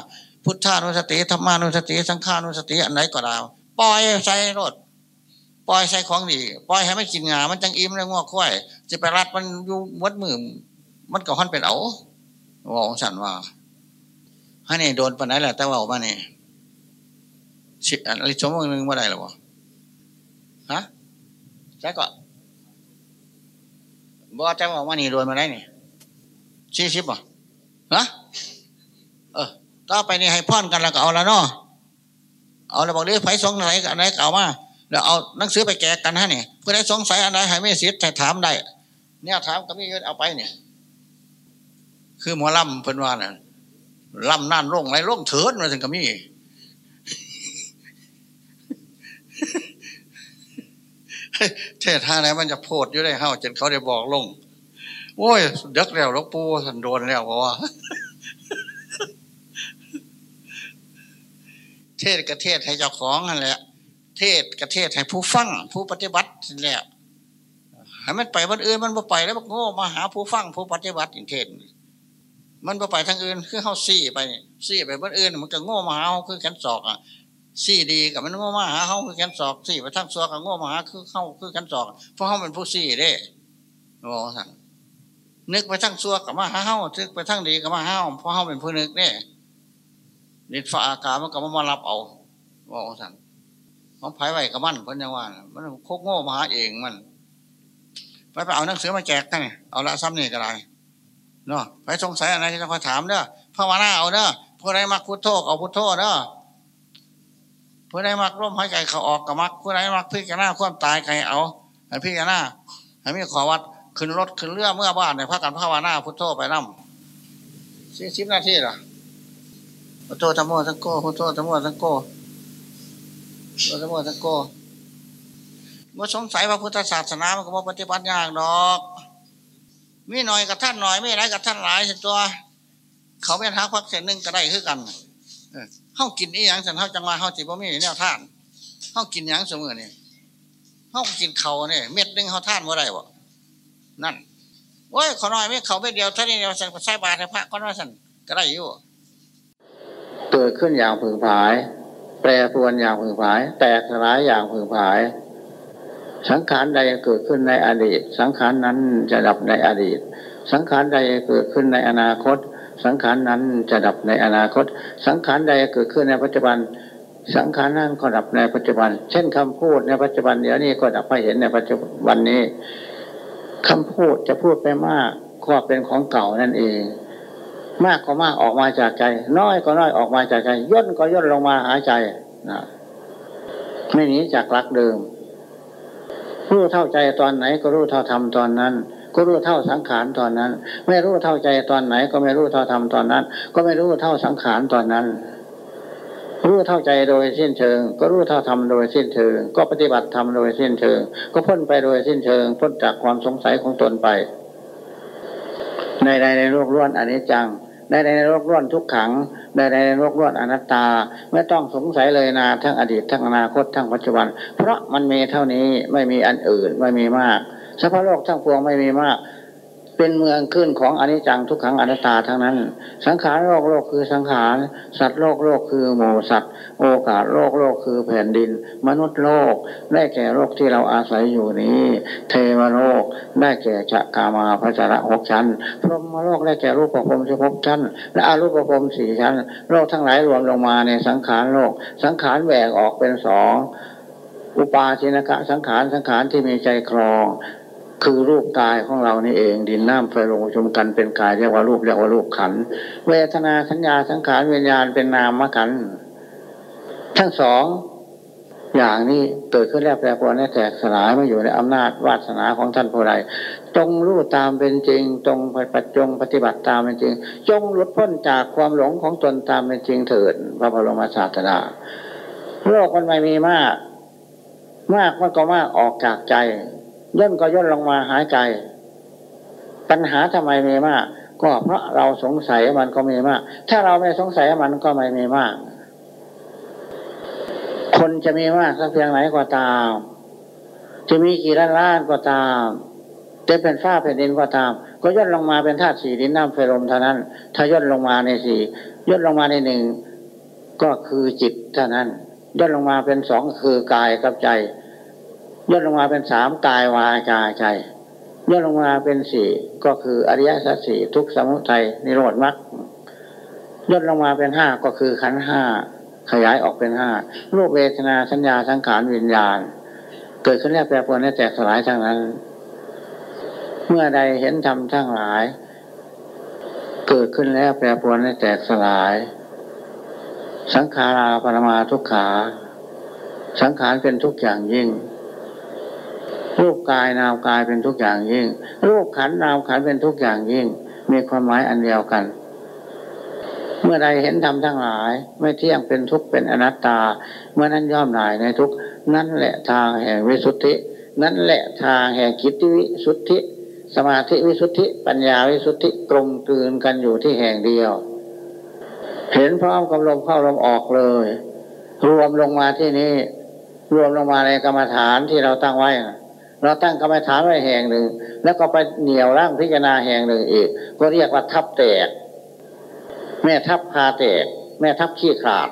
พุทธานุสติธรรมานุสติสังขานุสติอันไหนก็ได้ปล่อยใส่รถ ปล่อยใส่ของดีปล่อยให้มันกินงา มันจังอิ่มแล้วงอค่อย จะไปรัดมันอยู่มัดมือมันก็ค่อนเป็นเอาว่าของฉันว่าให้นี่โดนปัญหาแหละแต่ว่าออกมาเนี่ยชิอะไรชั่วโมงหนึ่งเมื่อไรหรอวะฮะใช่ก็บอกแต่ว่ามานี่โดนมาได้นี่สี่สิบป่ะฮะเออต่อไปนี่ให้พ่อนกันแล้วก็เอาละเนาะเอาแล้วบอกเรื่องไฟสงสัยอันไหนเก่ามา แล้วเอาหนังสือไปแกกันฮะเนี่เพื่อให้สงสัยอันไหนให้ไม่เสียแต่ถามได้เนี่ยถามก็มีเยอะเอาไปเนี่ย คือหมอลำเพิ่นว่าน่ะลำนั่นร่งไรร่งเถิดมาถึงก็มีเทศท่าไหนมันจะโพดอยู่ได้เฮาจนเขาได้บอกลงโอ้ยเด็กแล้วลูกปูสันโดนแล้วเพราะว่า เทศกระเทศให้เจ้าของนั่นแหละ เทศกระเทศให้ผู้ฟังผู้ปฏิบัตินั่นแหละให้มันไปวันอื่นมันมาไปแล้วมันโง่มาหาผู้ฟังผู้ปฏิบัติอย่างเทศมันมาไปทางอื่นคือเข้าซี่ไปซี่ไปวันอื่นมันก็โง่มาหาเขาคือแขนศอกอะซี่ดีกับมันโง่มาหาเขาคือแขนศอกซี่ไปทางซัวกับโง่มาหาคือเข้าคือแขนศอกเพราะเขาเป็นผู้ซี่เด้บอกสั่งนึกไปทางซัวกับมาหาเขานึกไปทางดีกับมาหาเพราะเขาเป็นผู้นึกเนี่ยนิดฟ้าอากาศมันก็มารับเอาบอกสั่น ของไผ่ไหวกับมันเพิ่นยังว่า มันโคกโง่มาหาเองมันไปไปเอาหนังสือมาแจกกันเอาละซ้ำนี่ก็ได้เนาะไปสงสัยอะไรจะคอยถามเด้อภาวนาเอาเด้อผู้ใดมักพุทโธเอาพุทโธเด้อผู้ใดมักร่มให้ไก่เขาออกกับมักผู้ใดมักพิจารณาความตายไก่เอาให้พิจารณาให้มีขอวัดขึ้นรถขึ้นเรือเมื่อบ้านในพระกันภาวนาพุทโธไปนั่มสิบนาทีหรอพุทโธธรรมโอสังโฆพุทโธธรรมโอสังโฆพุท โธธรรมโอสังโฆเมื่อสงสัยพระพุทธศาสนามันก็ว่าปฏิบัติยากดอก มีหน่อยกับท่านหน่อยไม่ไรกับท่านหลายสิตัว เขาเป็นหักพักเส้นหนึ่งก็ได้คือกันเข้ากินอีหยังสันเข้าจังหวะเข้าจิบ่มีแนวท่านเข้ากินหยังเสมอเนี่ยเข้ากินเขาเนี่ยเม็ดนึงเข้าท่านเมื่อไรวะนั่นโอ้ยขอหน่อยไม่เขาไม่เดียวท่านี้เดียวสันใส่บาตรให้พระก็น้อยสันก็ได้อยู่เกิดขึ้นอย่างผึ่งผาย แปรปรวนอย่างผึ่งผาย แตกสลายอย่างผึ่งผาย สังขารใดเกิดขึ้นในอดีต สังขารนั้นจะดับในอดีต สังขารใดเกิดขึ้นในอนาคต สังขารนั้นจะดับในอนาคต สังขารใดเกิดขึ้นในปัจจุบัน สังขารนั้นก็ดับในปัจจุบัน เช่นคำพูดในปัจจุบันเดี๋ยวนี้ก็ดับไปเห็นในปัจจุบันนี้คำพูดจะพูดไปมากก็เป็นของเก่านั่นเอง มากก็มากออกมาจากใจ น้อยก็น้อยออกมาจากใจ ย่นก็ย่นลงมาหาใจนะไม่หนีจากรักเดิม รู้เท่าใจตอนไหนก็รู้เท่าธรรมตอนนั้น ก็รู้เท่าสังขารตอนนั้น ไม่รู้เท่าใจตอนไหน ก็ไม่รู้เท่าธรรมตอนนั้น ก็ไม่รู้เท่าสังขารตอนนั้น รู้เท่าใจโดยสิ้นเชิง ก็รู้เท่าธรรมโดยสิ้นเชิง ก็ปฏิบัติธรรมโดยสิ้นเชิง ก็พ้นไปโดยสิ้นเชิง พ้นจากความสงสัยของตนไปในใดในโลกล้วนอันนี้จัง ได้ในโลกล้วนทุกขัง ได้ในโลกล้วนอนัตตา ไม่ต้องสงสัยเลยนาทั้งอดีตทั้งอนาคตทั้งปัจจุบัน เพราะมันมีเท่านี้ไม่มีอันอื่นไม่มีมากเฉพาะโลกทั้งปวงไม่มีมาก เป็นเมืองขึ้นของอนิจจังทุกขังอนัตตาทั้งนั้น สังขารโลกโลกคือสังขาร สัตว์โลกโลกคือหมูสัตว์ โอกาสโลกโลกคือแผ่นดิน มนุษย์โลกได้แก่โลกที่เราอาศัยอยู่นี้ เทวโลกได้แก่จักามาพระจระหกชั้น พรหมโลกได้แก่รูปประพรมสิบหกชั้น และอรูปประพรมสี่ชั้น โลกทั้งหลายรวมลงมาในสังขารโลก สังขารแบ่งออกเป็นสองอุปาชินกะสังขารสังขารที่มีใจครอง คือรูปกายของเรานี่เอง ดินน้ำไฟลมชุมกันเป็นกายเรียกว่ารูปเรียกว่ารูปขัน เวทนาสัญญาสังขารวิญญาณเป็นนามขัน ทั้งสองอย่างนี้เกิดขึ้นแล้วแปรปรวนแตกสลายมาอยู่ในอำนาจวาสนาของท่านผู้ใดจงรู้ตามเป็นจริง จงปฏิจงปฏิบัติตามเป็นจริง จงหลุดพ้นจากความหลงของตนตามเป็นจริงเถิดพระบรมศาสดาโลกมันไม่มีมาก มากมันก็มากออกจากใจ ย่นก็ย่นลงมาหายใจ ปัญหาทำไมมีมาก ก็เพราะเราสงสัยมันก็มีมาก ถ้าเราไม่สงสัยมันก็ไม่มีมาก คนจะมีมากสักเพียงไหนก็ตาม จะมีกี่ล้านล้านก็ตามจะเป็นฟ้าแผ่นดินก็ตาม ก็ย่นลงมาเป็นธาตุสี่ดินน้ำไฟลมเท่านั้น ถ้าย่นลงมาในสี่ย่นลงมาในหนึ่งก็คือจิตเท่านั้นย่นลงมาเป็นสองคือกายกับใจ ย่นลงมาเป็นสามกายวาจาใจย่นลงมาเป็นสี่ก็คืออริยสัจสี่ทุกสมุทัยนิโรธมรรคย่นลงมาเป็นห้าก็คือขันห้าขยายออกเป็นห้ารูปเวทนาสัญญาสังขารวิญญาณ เกิดขึ้นแล้วแปรปรวนแล้แตกสลายทั้งนั้น เมื่อใดเห็นธรรมทั้งหลาย เกิดขึ้นแล้วแปรปรวนแตกสลาย สังขาราปรมาทุกขา สังขารเป็นทุกอย่างยิ่ง รูปกายนามกายเป็นทุกอย่างยิ่ง รูปขันนามขันเป็นทุกอย่างยิ่ง มีความหมายอันเดียวกัน เมื่อใดเห็นธรรมทั้งหลาย ไม่เที่ยงเป็นทุกข์เป็นอนัตตา เมื่อนั้นย่อมหน่ายในทุกนั่นแหละทางแห่งวิสุทธิ นั่นแหละทางแห่งคิดวิสุทธิ สมาธิวิสุทธิ ปัญญาวิสุทธิกลมกลืนกันอยู่ที่แห่งเดียว เห็นพร้อมกับลมเข้าลมออกเลย รวมลงมาที่นี้รวมลงมาในกรรมฐานที่เราตั้งไว้ เราตั้งกรรมฐานไว้แห่งหนึ่ง แล้วก็ไปเหนี่ยวร่างพิจารณาแห่งหนึ่งอีก ก็เรียกว่าทับแตก แม่ทับพาแตก แม่ทับขี้ขาด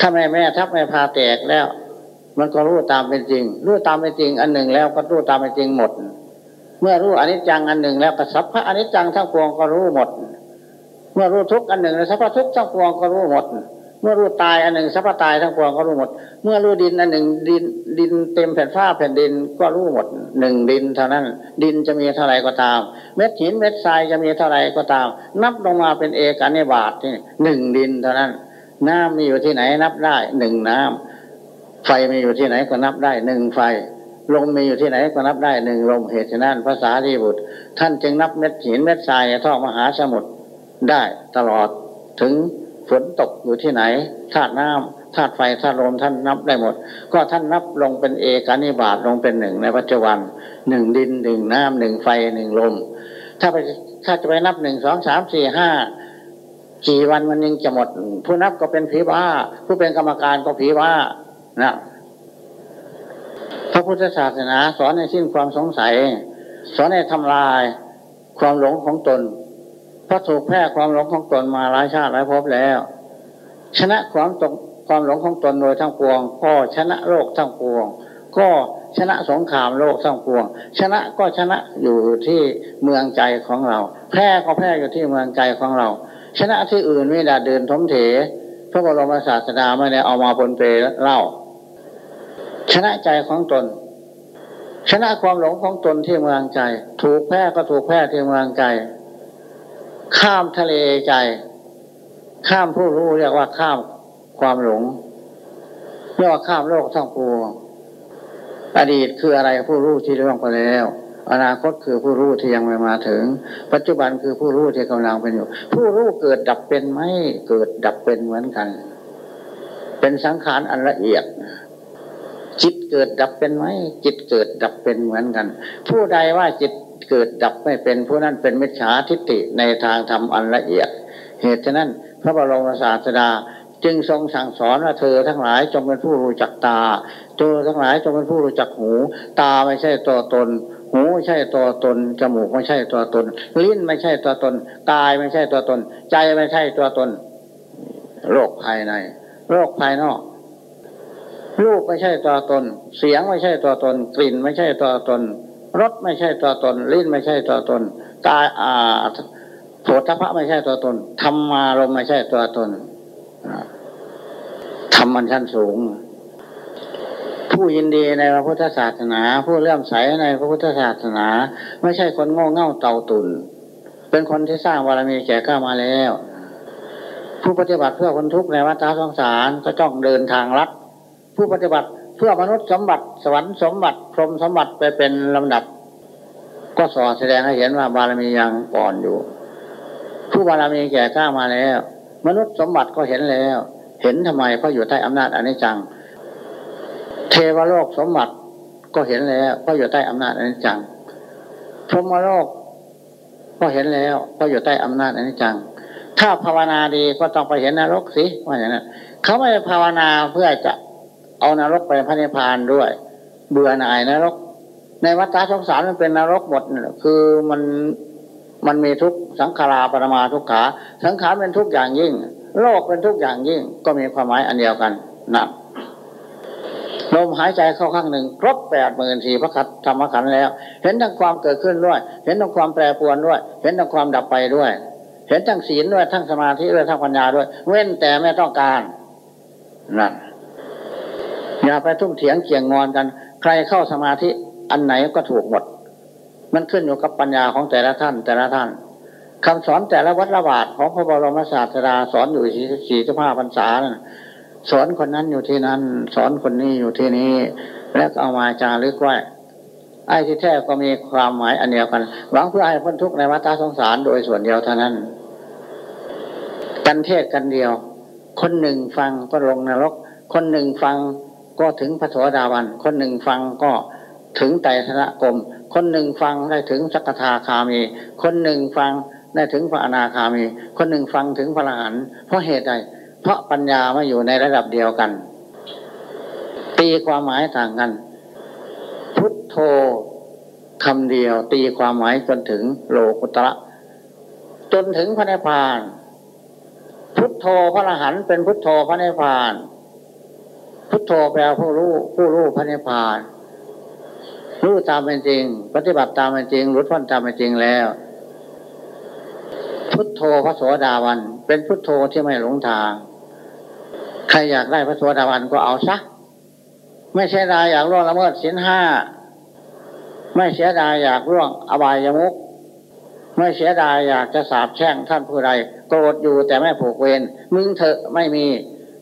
ถ้าแม่แม่ทับแม่พาแตกแล้ว มันก็รู้ตามเป็นจริง รู้ตามเป็นจริงอันหนึ่งแล้วก็รู้ตามเป็นจริงหมด เมื่อรู้อนิจจังอันหนึ่งแล้วก็สัพพะอนิจจังทั้งปวงก็รู้หมด เมื่อรู้ทุกอันหนึ่งแล้วสัพพะทุกทั้งปวงก็รู้หมด เมื่อรู้ตายอันหนึ่งสัพพตายทั้งปวงก็รู้หมด เมื่อรู้ดินอันหนึ่งดินดินเต็มแผ่นฟ้าแผ่นดินก็รู้หมดหนึ่งดินเท่านั้น ดินจะมีเท่าไรก็ตาม เม็ดหินเม็ดทรายจะมีเท่าไรก็ตาม นับลงมาเป็นเอกานิบาตนี่หนึ่งดินเท่านั้น น้ำมีอยู่ที่ไหนนับได้หนึ่งน้ำไฟมีอยู่ที่ไหนก็นับได้หนึ่งไฟลมมีอยู่ที่ไหนก็นับได้หนึ่งลมเหตุนั้นภาษาที่บุตร ท่านจึงนับเม็ดหินเม็ดทรายในท่อมหาสมุทรได้ตลอดถึง ฝนตกอยู่ที่ไหนธาตุน้ำธาตุไฟธาตุลมท่านนับได้หมด ก็ท่านนับลงเป็นเอกานิบาตลงเป็นหนึ่งในปัจจุบันหนึ่งดินหนึ่งน้ำหนึ่งไฟหนึ่งลม ถ้าไปถ้าจะไปนับหนึ่งสองสามสี่ห้ากี่วันมันยังจะหมด ผู้นับก็เป็นผีบ้า ผู้เป็นกรรมการก็ผีบ้านะพระพุทธศาสนาสอนให้สิ้นความสงสัย สอนให้ทำลายความหลงของตน เพราะถูกแพร่ความหลงของตนมาหลายชาติหลายภพแล้ว ชนะความตกความหลงของตนโดยทั้งปวง ก็ชนะโลกทั้งปวง ก็ชนะสงครามโลกทั้งปวง ชนะก็ชนะอยู่ที่เมืองใจของเรา แพ้ก็แพ้อยู่ที่เมืองใจของเรา ชนะที่อื่นไม่ได้เดินทมเถ พระบรมศาสดาไม่ได้เอามาปนเปเล่า ชนะใจของตน ชนะความหลงของตนที่เมืองใจ ถูกแพ้ก็ถูกแพ้ที่เมืองใจ ข้ามทะเลใจ ข้ามผู้รู้เรียกว่าข้ามความหลงเรียกว่าข้ามโลกทั้งปวงอดีตคืออะไรผู้รู้ที่ล่วงไปแล้ว อนาคตคือผู้รู้ที่ยังไม่มาถึง ปัจจุบันคือผู้รู้ที่กำลังเป็นอยู่ ผู้รู้เกิดดับเป็นไหมเกิดดับเป็นเหมือนกัน เป็นสังขารอันละเอียด จิตเกิดดับเป็นไหมจิตเกิดดับเป็นเหมือนกัน ผู้ใดว่าจิต เกิดดับไม่เป็นผู้นั้นเป็นมิจฉาทิฏฐิในทางธรรมอันละเอียด เหตุฉะนั้นพระบรมศาสดาจึงทรงสั่งสอนว่าเธอทั้งหลายจงเป็นผู้รู้จักตา เธอทั้งหลายจงเป็นผู้รู้จักหู ตาไม่ใช่ตัวตน หูไม่ใช่ตัวตน จมูกไม่ใช่ตัวตน ลิ้นไม่ใช่ตัวตน กายไม่ใช่ตัวตน ใจไม่ใช่ตัวตน โรคภายใน โรคภายนอก รูปไม่ใช่ตัวตน เสียงไม่ใช่ตัวตน กลิ่นไม่ใช่ตัวตน รสไม่ใช่ตัวตน ลิ้นไม่ใช่ตัวตนกาอ่าโผฏฐะไม่ใช่ตัวตนธรรมารมไม่ใช่ตัวตนทำมันชั้นสูง ผู้ยินดีในพระพุทธศาสนา ผู้เลื่อมใสในพระพุทธศาสนา ไม่ใช่คนโง่เง่าเต่าตุนเป็นคนที่สร้างบารมีแก่ข้ามาแล้ว ผู้ปฏิบัติเพื่อคนทุกข์ในวัฏสงสารก็จ้องเดินทางลัดผู้ปฏิบัติ เพื่อมนุษย์สมบัติสวรรค์สมบัติพรหมสมบัติไปเป็นลำดับ ก็สอนแสดงให้เห็นว่าบารมียังก่อนอยู่ ผู้บารมีแก่ข้ามาแล้ว มนุษย์สมบัติก็เห็นแล้ว เห็นทำไมเพราะอยู่ใต้อำนาจอนิจจัง เทวโลกสมบัติก็เห็นแล้วเพราะอยู่ใต้อำนาจอนิจจังพรหมโลกก็เห็นแล้วเพราะอยู่ใต้อำนาจอนิจจังถ้าภาวนาดีก็ต้องไปเห็นนรกสิว่าอย่างนั้นเขาไม่ภาวนาเพื่อจะ เอานรกไปพระนิพพานด้วย เบื่อหน่ายนรก ในวัฏสงสารมันเป็นนรกหมดคือมันมันมีทุกสังขาราปรมาทุกขาสังขารเป็นทุกอย่างยิ่ง โลกเป็นทุกอย่างยิ่ง ก็มีความหมายอันเดียวกันนับลมหายใจเข้าข้างหนึ่งครบแปดหมื่นสี่พระคัตธรรมขันแล้ว เห็นทั้งความเกิดขึ้นด้วย เห็นทั้งความแปรปรวนด้วย เห็นทั้งความดับไปด้วย เห็นทั้งศีลด้วยทั้งสมาธิด้วยทั้งปัญญาด้วย เว้นแต่ไม่ต้องการนั่น อย่าไปทุ่มเถียงเกี่ยงงอนกัน ใครเข้าสมาธิอันไหนก็ถูกหมด มันขึ้นอยู่กับปัญญาของแต่ละท่านแต่ละท่านคำสอนแต่ละวัดละบาทของพระบรมศาสดาสอนอยู่สี่สิบห้าพรรษาสอนคนนั้นอยู่ที่นั้น สอนคนนี้อยู่ที่นี้ แล้วเอามาจารึกไว้ไอ้ที่แท้ก็มีความหมายอันเดียวกัน หวังเพื่อให้พ้นทุกข์ในวัฏสงสารโดยส่วนเดียวเท่านั้น กันเทศกันเดียว คนหนึ่งฟังก็ลงนรก คนหนึ่งฟัง ก็ถึงพระโสดาบัน คนหนึ่งฟังก็ถึงไตรสระกรมคนหนึ่งฟังได้ถึงสักทาคามี คนหนึ่งฟังได้ถึงพระอนาคามี คนหนึ่งฟังถึงพระอรหันต์เพราะเหตุใด เพราะปัญญามาอยู่ในระดับเดียวกัน ตีความหมายต่างกัน พุทโธคำเดียวตีความหมายจนถึงโลกุตระจนถึงพระนิพพาน พุทโธพระอรหันต์เป็นพุทโธพระนิพพาน พุทโธแปลผู้รู้ผู้รู้พระนิพพานรู้ตามเป็นจริง ปฏิบัติตามเป็นจริงรู้พ้นตามเป็นจริงแล้ว พุทโธพระโสดาวัน เป็นพุทโธที่ไม่หลงทาง ใครอยากได้พระโสดาวันก็เอาซะไม่เสียดายอยากร่วงละเมิดสินห้าไม่เสียดายอยากร่วงอบายมุกไม่เสียดายอยากจะสาบแช่งท่านผู้ใดโกรธอยู่แต่ไม่ผูกเวรมึงเถอะไม่มี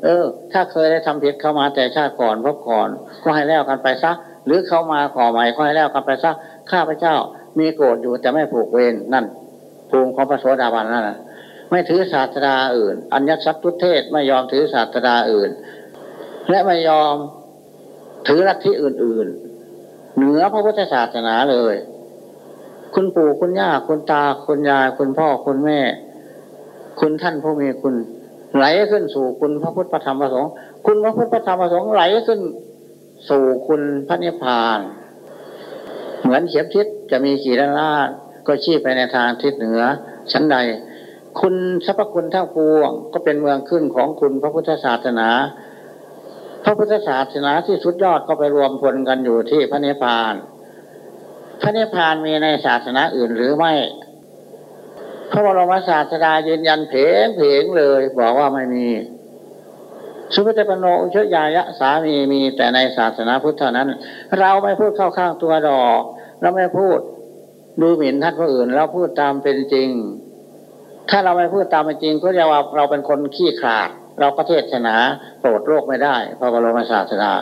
เออ ถ้าเคยได้ทำผิดเข้ามาแต่ชาติก่อนพบก่อน ก็ให้แล้วกันไปซักหรือเข้ามาขอใหม่ก็ให้แล้วกันไปซักข้าพเจ้า มีโกรธอยู่แต่ไม่ผูกเวรนั่นภูมิของพระโสดาบันนั่นแหละไม่ถือศาสดาอื่น อัญญสัตตุเทศไม่ยอมถือศาสดาอื่น และไม่ยอมถือลัทธิอื่น ๆ เหนือพระพุทธศาสนาเลย คุณปู่คุณย่าคุณตาคุณยายคุณพ่อคุณแม่ คุณท่านผู้มีคุณ ไหลขึ้นสู่คุณพระพุทธพระธรรมพระสงฆ์คุณพระพุทธพระธรรมพระสงฆ์ไหลขึ้นสู่คุณพระนิพพาน เหมือนเข็มทิศจะมีกี่ด้านล่าก็ชี้ไปในทางทิศเหนือ ชั้นใด คุณสรรพคุณทั้งปวง ก็เป็นเมืองขึ้นของคุณพระพุทธศาสนา พระพุทธศาสนาที่สุดยอดก็ไปรวมพลกันอยู่ที่พระนิพพาน พระนิพพานมีในศาสนาอื่นหรือไม่ พระบรมศาสดายืนยันเพงเพงเลย บอกว่าไม่มี สุภเจปโนอุชยายะสามีมีแต่ในศาสนาพุทธเท่านั้น เราไม่พูดเข้าข้างตัวดอก เราไม่พูดดูหมิ่นท่านผู้อื่น เราพูดตามเป็นจริง ถ้าเราไม่พูดตามเป็นจริงก็จะว่าเราเป็นคนขี้ขลาด เราประเทศชนะโปรดโลกไม่ได้พระบรมศาสดา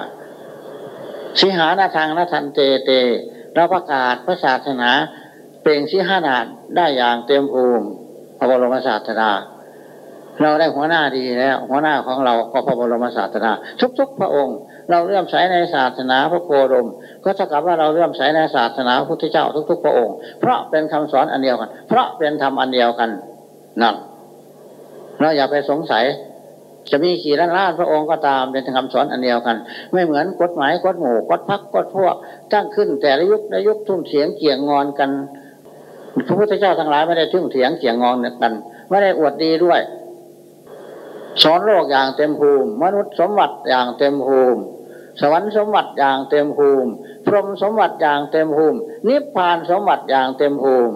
สิหานาทางนาทันเตเตเราประกาศพระศาสนา เปล่งชี้ห้านาดได้อย่างเต็มภูมิพระบรมศาสดา เราได้หัวหน้าดีแล้ว หัวหน้าของเราก็พระบรมศาสดาทุกๆพระองค์ เราเลื่อมใสในศาสนาพระโคดม ก็เท่ากับว่าเราเลื่อมใสในศาสนาพระพุทธเจ้าทุก ๆ พระองค์ เพราะเป็นคำสอนอันเดียวกัน เพราะเป็นธรรมอันเดียวกันนั่นเราอย่าไปสงสัยจะมีขี่ล้านล้านพระองค์ก็ตามเป็นคำสอนอันเดียวกัน ไม่เหมือนกฎหมายกฎหมู่กฎพักกฎพวกตั้งขึ้นแต่ละยุคในยุคทุ่มเถียงเกี่ยงงอนกัน พระพุทธเจ้าทั้งหลายไม่ได้ทึ่งเถียงเกี่ยงงองกัน ไม่ได้อวดดีด้วย สอนโลกอย่างเต็มภูมิ มนุษย์สมบัติอย่างเต็มภูมิ สวรรค์สมบัติอย่างเต็มภูมิ พรหมสมบัติอย่างเต็มภูมิ นิพพานสมบัติอย่างเต็มภูมิ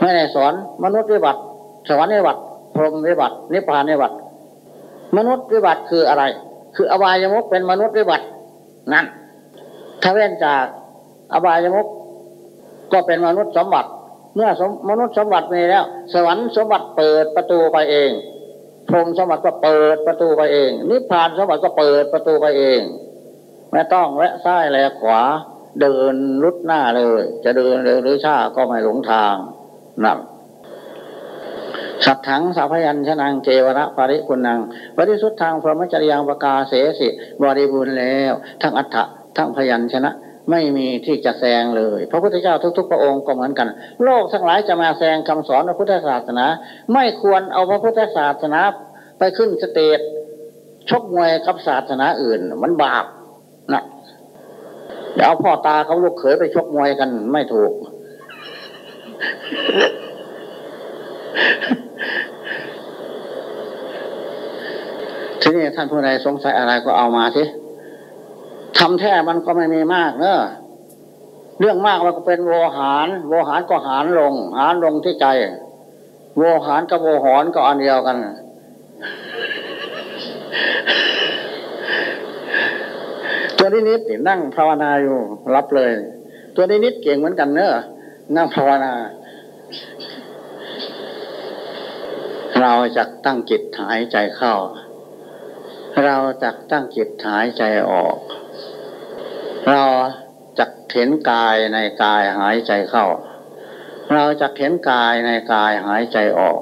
ไม่ได้สอนมนุษย์วิบัติ สวรรค์วิบัติ พรหมวิบัติ นิพพานวิบัติ มนุษย์วิบัติคืออะไร คืออบายมุกเป็นมนุษย์วิบัติ นั่นถ้าเว้นจากอบายมุก ก็เป็นมนุษย์สมบัติ เมื่อมนุษย์สมบัติมีแล้ว สวรรค์สมบัติเปิดประตูไปเองพรหมสมบัติก็เปิดประตูไปเอง นิพพานสมบัติก็เปิดประตูไปเองไม่ต้องแวะซ้ายแลขวา เดินลุดหน้าเลย จะเดินเร็วหรือช้าก็ไม่หลงทางนั่นสัตถังสัพยัญชนะเจวระปริคุณังปริสุทธังพรหมจริยังประกาเสสิบริบูรณ์แล้ว ทั้งอัฏฐะทั้งพยัญชนะ ไม่มีที่จะแซงเลย พระพุทธเจ้าทุกๆพระองค์ก็เหมือนกัน โลกทั้งหลายจะมาแซงคำสอนพระพุทธศาสนา ไม่ควรเอาพระพุทธศาสนาไปขึ้นสเตจชกมวยกับศาสนาอื่น มันบาปนะเดี๋ยวพ่อตาเขาลูกเขยไปชกมวยกันไม่ถูก ทีนี้ท่านผู้ใดสงสัยอะไรก็เอามาสิ ทำแท้มันก็ไม่มีมากเนอะเรื่องมากมันก็เป็นโวหาร โวหารก็หารลง หารลงที่ใจ โวหารกับโวหอนก็อันเดียวกัน ตัวนี้นิดนั่งภาวนาอยู่ รับเลย ตัวนี้นิดเก่งเหมือนกันเนอะนั่งภาวนา เราจะตั้งจิตหายใจเข้า เราจะตั้งจิตหายใจออก เราจะเห็นกายในกายหายใจเข้า เราจะเห็นกายในกายหายใจออก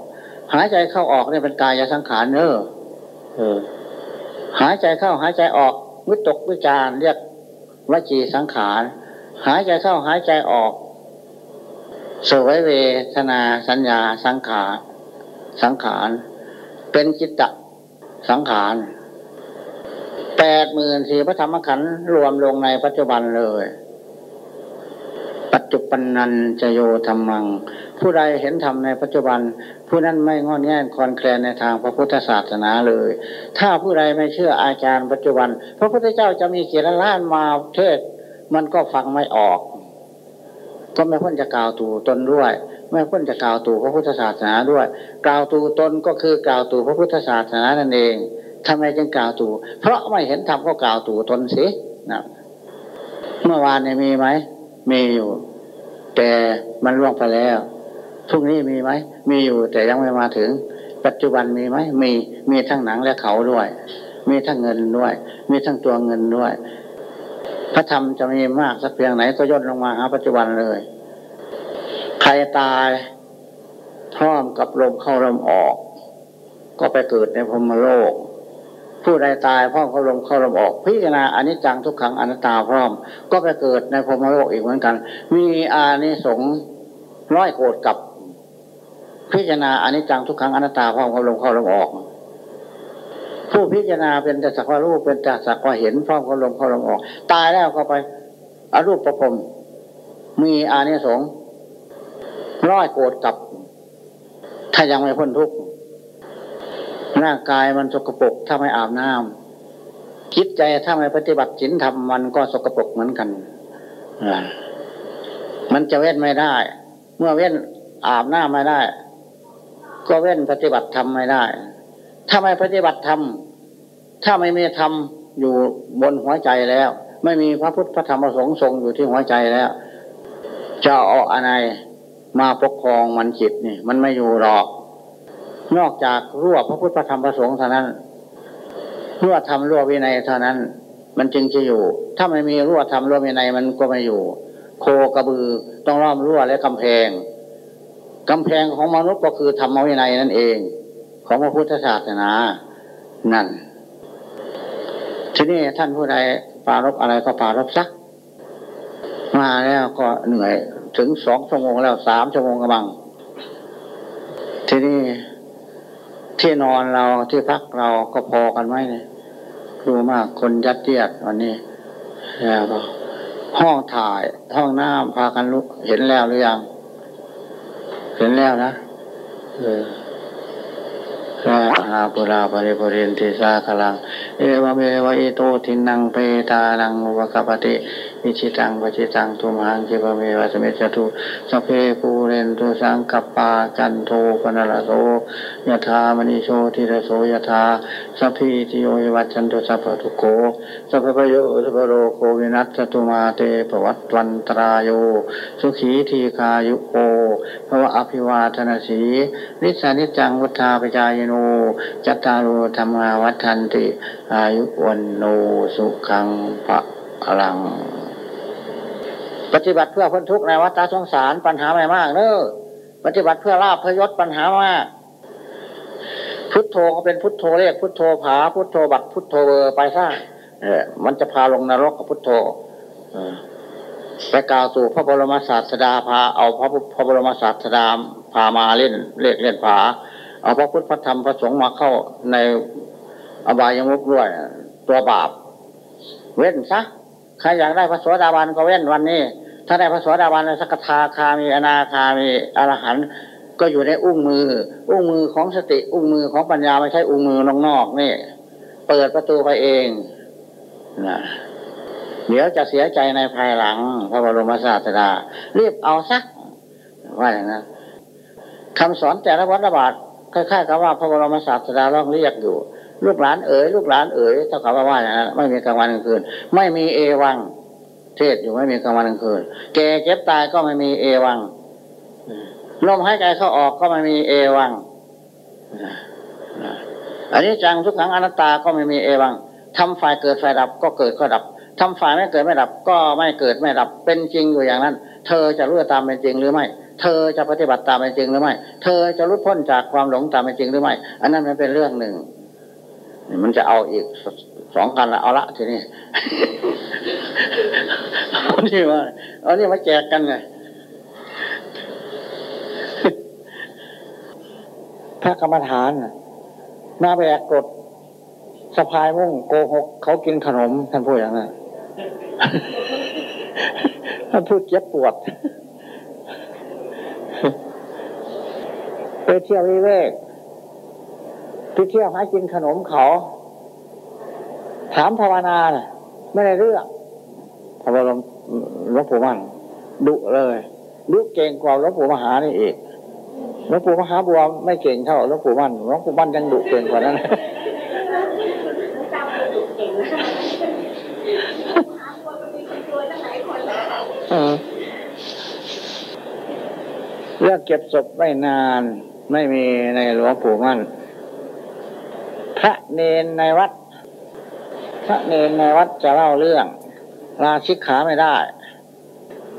หายใจเข้าออกนี่เป็นกายสังขารเนอเออ หายใจเข้าหายใจออกวิตกวิจารเรียกวจีสังขาร หายใจเข้าหายใจออกสวยเวทนาสัญญาสังขาร สังขาร เป็นจิตตสังขาร แปดหมื่นสี่พระธรรมขันธ์รวมลงในปัจจุบันเลย ปัจจุบันนันจะโยธรรมัง ผู้ใดเห็นธรรมในปัจจุบัน ผู้นั้นไม่งอนแง่นคอนแคลนในทางพระพุทธศาสนาเลย ถ้าผู้ใดไม่เชื่ออาจารย์ปัจจุบัน พระพุทธเจ้าจะมีเกียรติล้านมาเทศ มันก็ฟังไม่ออก ก็ไม่พ้นจะกล่าวตู่ตนด้วยไม่พ้นจะกล่าวตู่พระพุทธศาสนาด้วย กล่าวตู่ตนก็คือกล่าวตู่พระพุทธศาสนานั่นเอง ทำไมจึงกล่าวตู่เพราะไม่เห็นธรรมก็กล่าวตู่ตนสินะเมื่อวานเนี่ยมีไหมมีอยู่ แต่มันล่วงไปแล้วพรุ่งนี้มีไหมมีอยู่แต่ยังไม่มาถึง ปัจจุบันมีไหมมีมีทั้งหนังและเขาด้วย มีทั้งเงินด้วย มีทั้งตัวเงินด้วย พระธรรมจะมีมากสักเพียงไหนก็ย่นลงมาหาปัจจุบันเลย ใครตายพร้อมกับลมเข้าลมออก ก็ไปเกิดในพรมโลก ผู้ใดตายพร้อมเขาลมเข้าลมออก พิจารณาอนิจจังทุกขังอนัตตาพร้อม ก็ไปเกิดในพรมโลกอีกเหมือนกัน มีอานิสงส์ร้อยโกดกับ พิจารณาอนิจจังทุกครั้งอนัตตาพร้อมกับลมเข้าลมออก ผู้พิจารณาเป็นแต่สักว่ารู้เป็นแต่สักว่าเห็นพร้อมกับลมเข้าลมออก ตายแล้วก็ไปอรูปประพรมมีอานิสงส์ร้อยโกรธกับ ถ้ายังไม่พ้นทุกข์ ร่างกายมันสกปรกถ้าไม่อาบน้ำคิดใจถ้าไม่ปฏิบัติศีลธรรมมันก็สกปรกเหมือนกันมันจะเว้นไม่ได้ เมื่อเว้นอาบน้ำไม่ได้ ก็เว้นปฏิบัติธรรมไม่ได้ ถ้าไม่ปฏิบัติธรรมถ้าไม่มีธรรมอยู่บนหัวใจแล้ว ไม่มีพระพุทธพระธรรมพระสงฆ์ทรงอยู่ที่หัวใจแล้ว จะเอาอะไรมาปกครองมันจิตนี่ มันไม่อยู่หรอก นอกจากรั่วพระพุทธธรรมพระสงฆ์เท่านั้นรั่วธรรมรั่ววินัยเท่านั้น มันจึงจะอยู่ ถ้าไม่มีรั่วธรรมรั่ววินัยมันก็ไม่อยู่ โคกระบือต้องล้อมรั่วและกำแพงกำแพงของมนุษย์ก็คือธรรมวินัยนั่นเอง ของพระพุทธศาสนา นั่น ทีนี้ท่านผู้ใดปารบอะไรก็ปารบซัก มาแล้วก็เหนื่อยถึงสองชั่วโมงแล้วสามชั่วโมงกำลัง ทีนี้ ที่นอนเราที่พักเราก็พอกันไหมเนี่ยดูมากคนยัดเยียดวันนี้แล้วก็ห้องถ่ายห้องน้ำพากันลุกเห็นแล้วหรือยัง เห็นแล้วนะเออระอาปุราปริปุเรนติสาคลัง เอวเมวะอิโตทินังเปตานัง อุปะกัปปะติอิจฉิตังปัตถิตัง ตุมหัง ขิปปะเมวะสะมิชฌะตุ สัพเพปูเรนตุสังกัปปาจันโทปัณณะระโส ยะถา มะณิโชติระโส ยะถาสัพพีติโย วิวัชชันตุสัพพะทุกโข สัพพะภะโยสัพพะโรโควินัสสะตุมาเต ภะวัตวันตะราโยสุขีทีฆายุโก ภะวะ อะภิวาทะนะสีลิสสะ นิจจังวุฑฒาปะจายิโนจัตตารุธรรมาวัฏันติ อายุวันโนสุขังพระลัง ปฏิบัติเพื่อพ้นทุกข์ในวัฏสงสารปัญหาไม่มากเนอะปฏิบัติเพื่อลาภเพื่อยศปัญหามาก พุทโธก็เป็นพุทโธเรียกพุทโธผาพุทโธบัตพุทโธเบอร์ไปซะเออมันจะพาลงนรกกับพุทโธไปกล่าวสู่พระบรมศาสดาพาเอาพระพระบรมศาสดาพามาเล่นเล่นเล่นผาเอาพระพุทธพระธรรมพระสงฆ์มาเข้าในอบายมุกด้วย ตัวบาป เว้นซะ ใครอยากได้พระสวสดาบันก็เว้นวันนี้ ถ้าได้พระสวสดาบันสักทาคามีอนาคามีอรหันต์ก็อยู่ในอุ้งมือ อุ้งมือของสติ อุ้งมือของปัญญาไม่ใช่อุ้งมือนอกๆนี่ เปิดประตูไปเองนะเดี๋ยวจะเสียใจในภายหลัง พระบรมศาสดารีบเอาสักว่าอย่างนั้นคำสอนแต่ละวัฏบาทคล้ายๆกับว่าพระบรมศาสดาร้องเรียกอยู่ ลูกหลานเอ๋ยลูกหลานเอ๋ยเท่ากับว่าว่าอย่างนั้นไม่มีกลางวันกลางคืน ไม่มีเอวัง เทศอยู่ไม่มีกลางวันกลางคืน แก่เก็บตายก็ไม่มีเอวังลมหายใจเข้าออกก็ไม่มีเอวังอันนี้จังทุกครั้งอนัตตาก็ไม่มีเอวังทำฝ่ายเกิดฝ่ายดับก็เกิดก็ดับทำฝ่ายไม่เกิดไม่ดับ ก็ไม่เกิดไม่ดับเป็นจริงอยู่อย่างนั้น เธอจะรู้ตามเป็นจริงหรือไม่ เธอจะปฏิบัติตามเป็นจริงหรือไม่ เธอจะรุดพ้นจากความหลงตามเป็นจริงหรือไม่ อันนั้นมันเป็นเรื่องหนึ่ง มันจะเอาอีกสองกันละเอาละทีนี้เอานี่มาเอานี่มาแจกกันไงพระกรรมฐานมาแบกกดสะพายมุ่งโกหกเขากินขนมท่านพูดอย่างนั้นท่านพูดเจ็บปวดไปเที่ยววิเวก ไปเที่ยวหากินขนมเขา ถามภาวนาน่ะไม่ได้เรื่องพระบรมหลวงปู่มั่นดุเลยดุเก่งกว่าหลวงปู่มหานี่อีกหลวงปู่มหาบัวไม่เก่งเท่าหลวงปู่มั่นหลวงปู่มั่นยังดุเก่งกว่านั้นเรื่องเก็บศพไม่นานไม่มีในหลวงปู่มั่น พระเนนในวัด พระเนนในวัดจะเล่าเรื่องลาชิกขาไม่ได้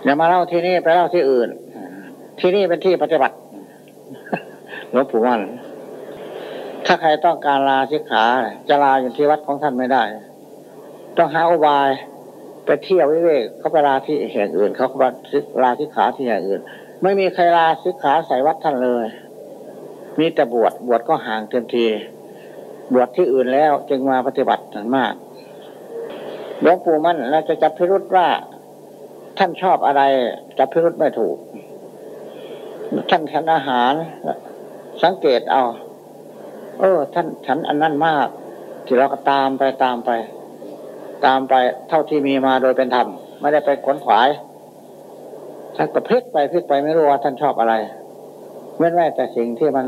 อย่ามาเล่าที่นี่ไปเล่าที่อื่น ที่นี่เป็นที่ปฏิบัติหลวงปู่มันถ้าใครต้องการลาชิกขา จะลาอยู่ที่วัดของท่านไม่ได้ ต้องหาอุบายไปเที่ยววิเวกเขาไปลาที่แห่งอื่นเขาไปลาชิกขาที่แห่งอื่น ไม่มีใครลาชิกขาใส่วัดท่านเลย มีแต่บวชบวชก็ห่างเต็มที บวชที่อื่นแล้วจึงมาปฏิบัติมากหลวงปู่มั่นเราจะจับพิรุษว่า ท่านชอบอะไรจับพิรุษไม่ถูก ท่านฉันอาหาร สังเกตเอา เออ ท่านฉันอันนั้นมาก ที่เราก็ตามไปตามไป ตามไปเท่าที่มีมาโดยเป็นธรรมไม่ได้ไปขนขวายท่านก็พลิกไปพลิกไปไม่รู้ว่าท่านชอบอะไรเว้นไว้แต่สิ่งที่มัน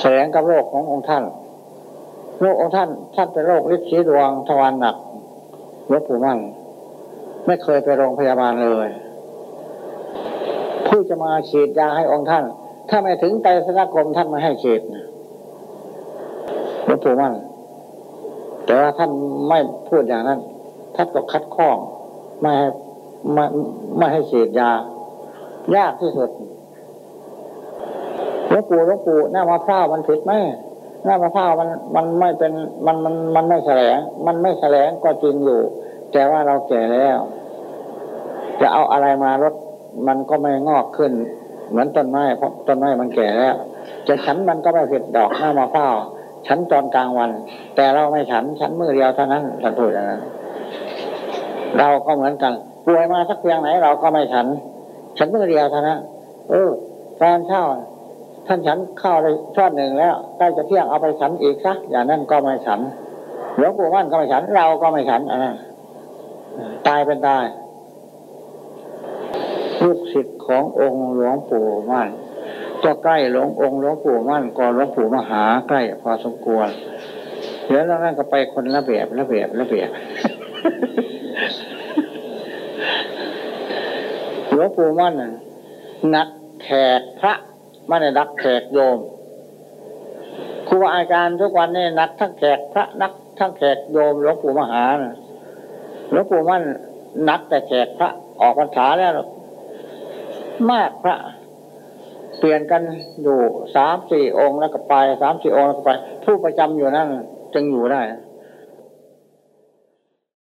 แสลงกับโลกขององค์ท่าน โลกองท่านท่านเป็นโรคฤทธิ์สีดวงทวารหนักหลวงปู่มั่นไม่เคยไปโรงพยาบาลเลยผู้จะมาฉีดยาให้องค์ท่าน ถ้าไม่ถึงไตรสนกรมท่านไม่ให้ฉีดหลวงปู่มั่นแต่ว่าท่านไม่พูดอย่างนั้น ท่านก็คัดข้องไม่ให้ไม่ไม่ให้ฉีดยา ยากที่สุดหลวงปู่หลวงปู่หน้ามะพร้าวมันผิดไหม หน้ามะพร้าวมันมันไม่เป็นมันมันมันไม่แสลง มันไม่แสลงก็จริงอยู่ แต่ว่าเราแก่แล้ว จะเอาอะไรมาลดมันก็ไม่งอกขึ้น เหมือนต้นไม้เพราะต้นไม้มันแก่แล้ว จะฉันมันก็ไม่ผิดดอกหน้ามะพร้าวฉันตอนกลางวัน แต่เราไม่ฉันฉันมือเดียวเท่านั้นท่านพูดอย่างนั้นเราก็เหมือนกันป่วยมาสักเพียงไหนเราก็ไม่ฉัน ฉันมือเดียวเท่านั้นเออตอนเช้า ท่านฉันข้าวไปช้อนหนึ่งแล้วใกล้จะเที่ยงเอาไปฉันอีกซะอย่างนั้นก็ไม่ฉันหลวงปู่มั่นก็ไม่ฉันเราก็ไม่ฉันอ่าตายเป็นตายลูกศิษย์ขององค์หลวงปู่มั่นก็ใกล้หลวงองค์หลวงปู่มั่นก่อนหลวงปู่มหาใกล้พอสมควรเดี๋ยวแล้วนั่นก็ไปคนละแบบละแบบละแบบหลวงปู่มั่นนักแขกพระ ไม่ได้นักแขกโยมครูอาจารย์ทุกวันนี่นักทั้งแขกพระนักทั้งแขกโยมหลวงปู่มหาหลวงปู่มั่นนักแต่แขกพระออกพรรษาแล้วมากพระ เปลี่ยนกันอยู่สามสี่องค์แล้วก็ไปสามสี่องค์แล้วก็ไป ผู้ประจำอยู่นั่นจึงอยู่ได้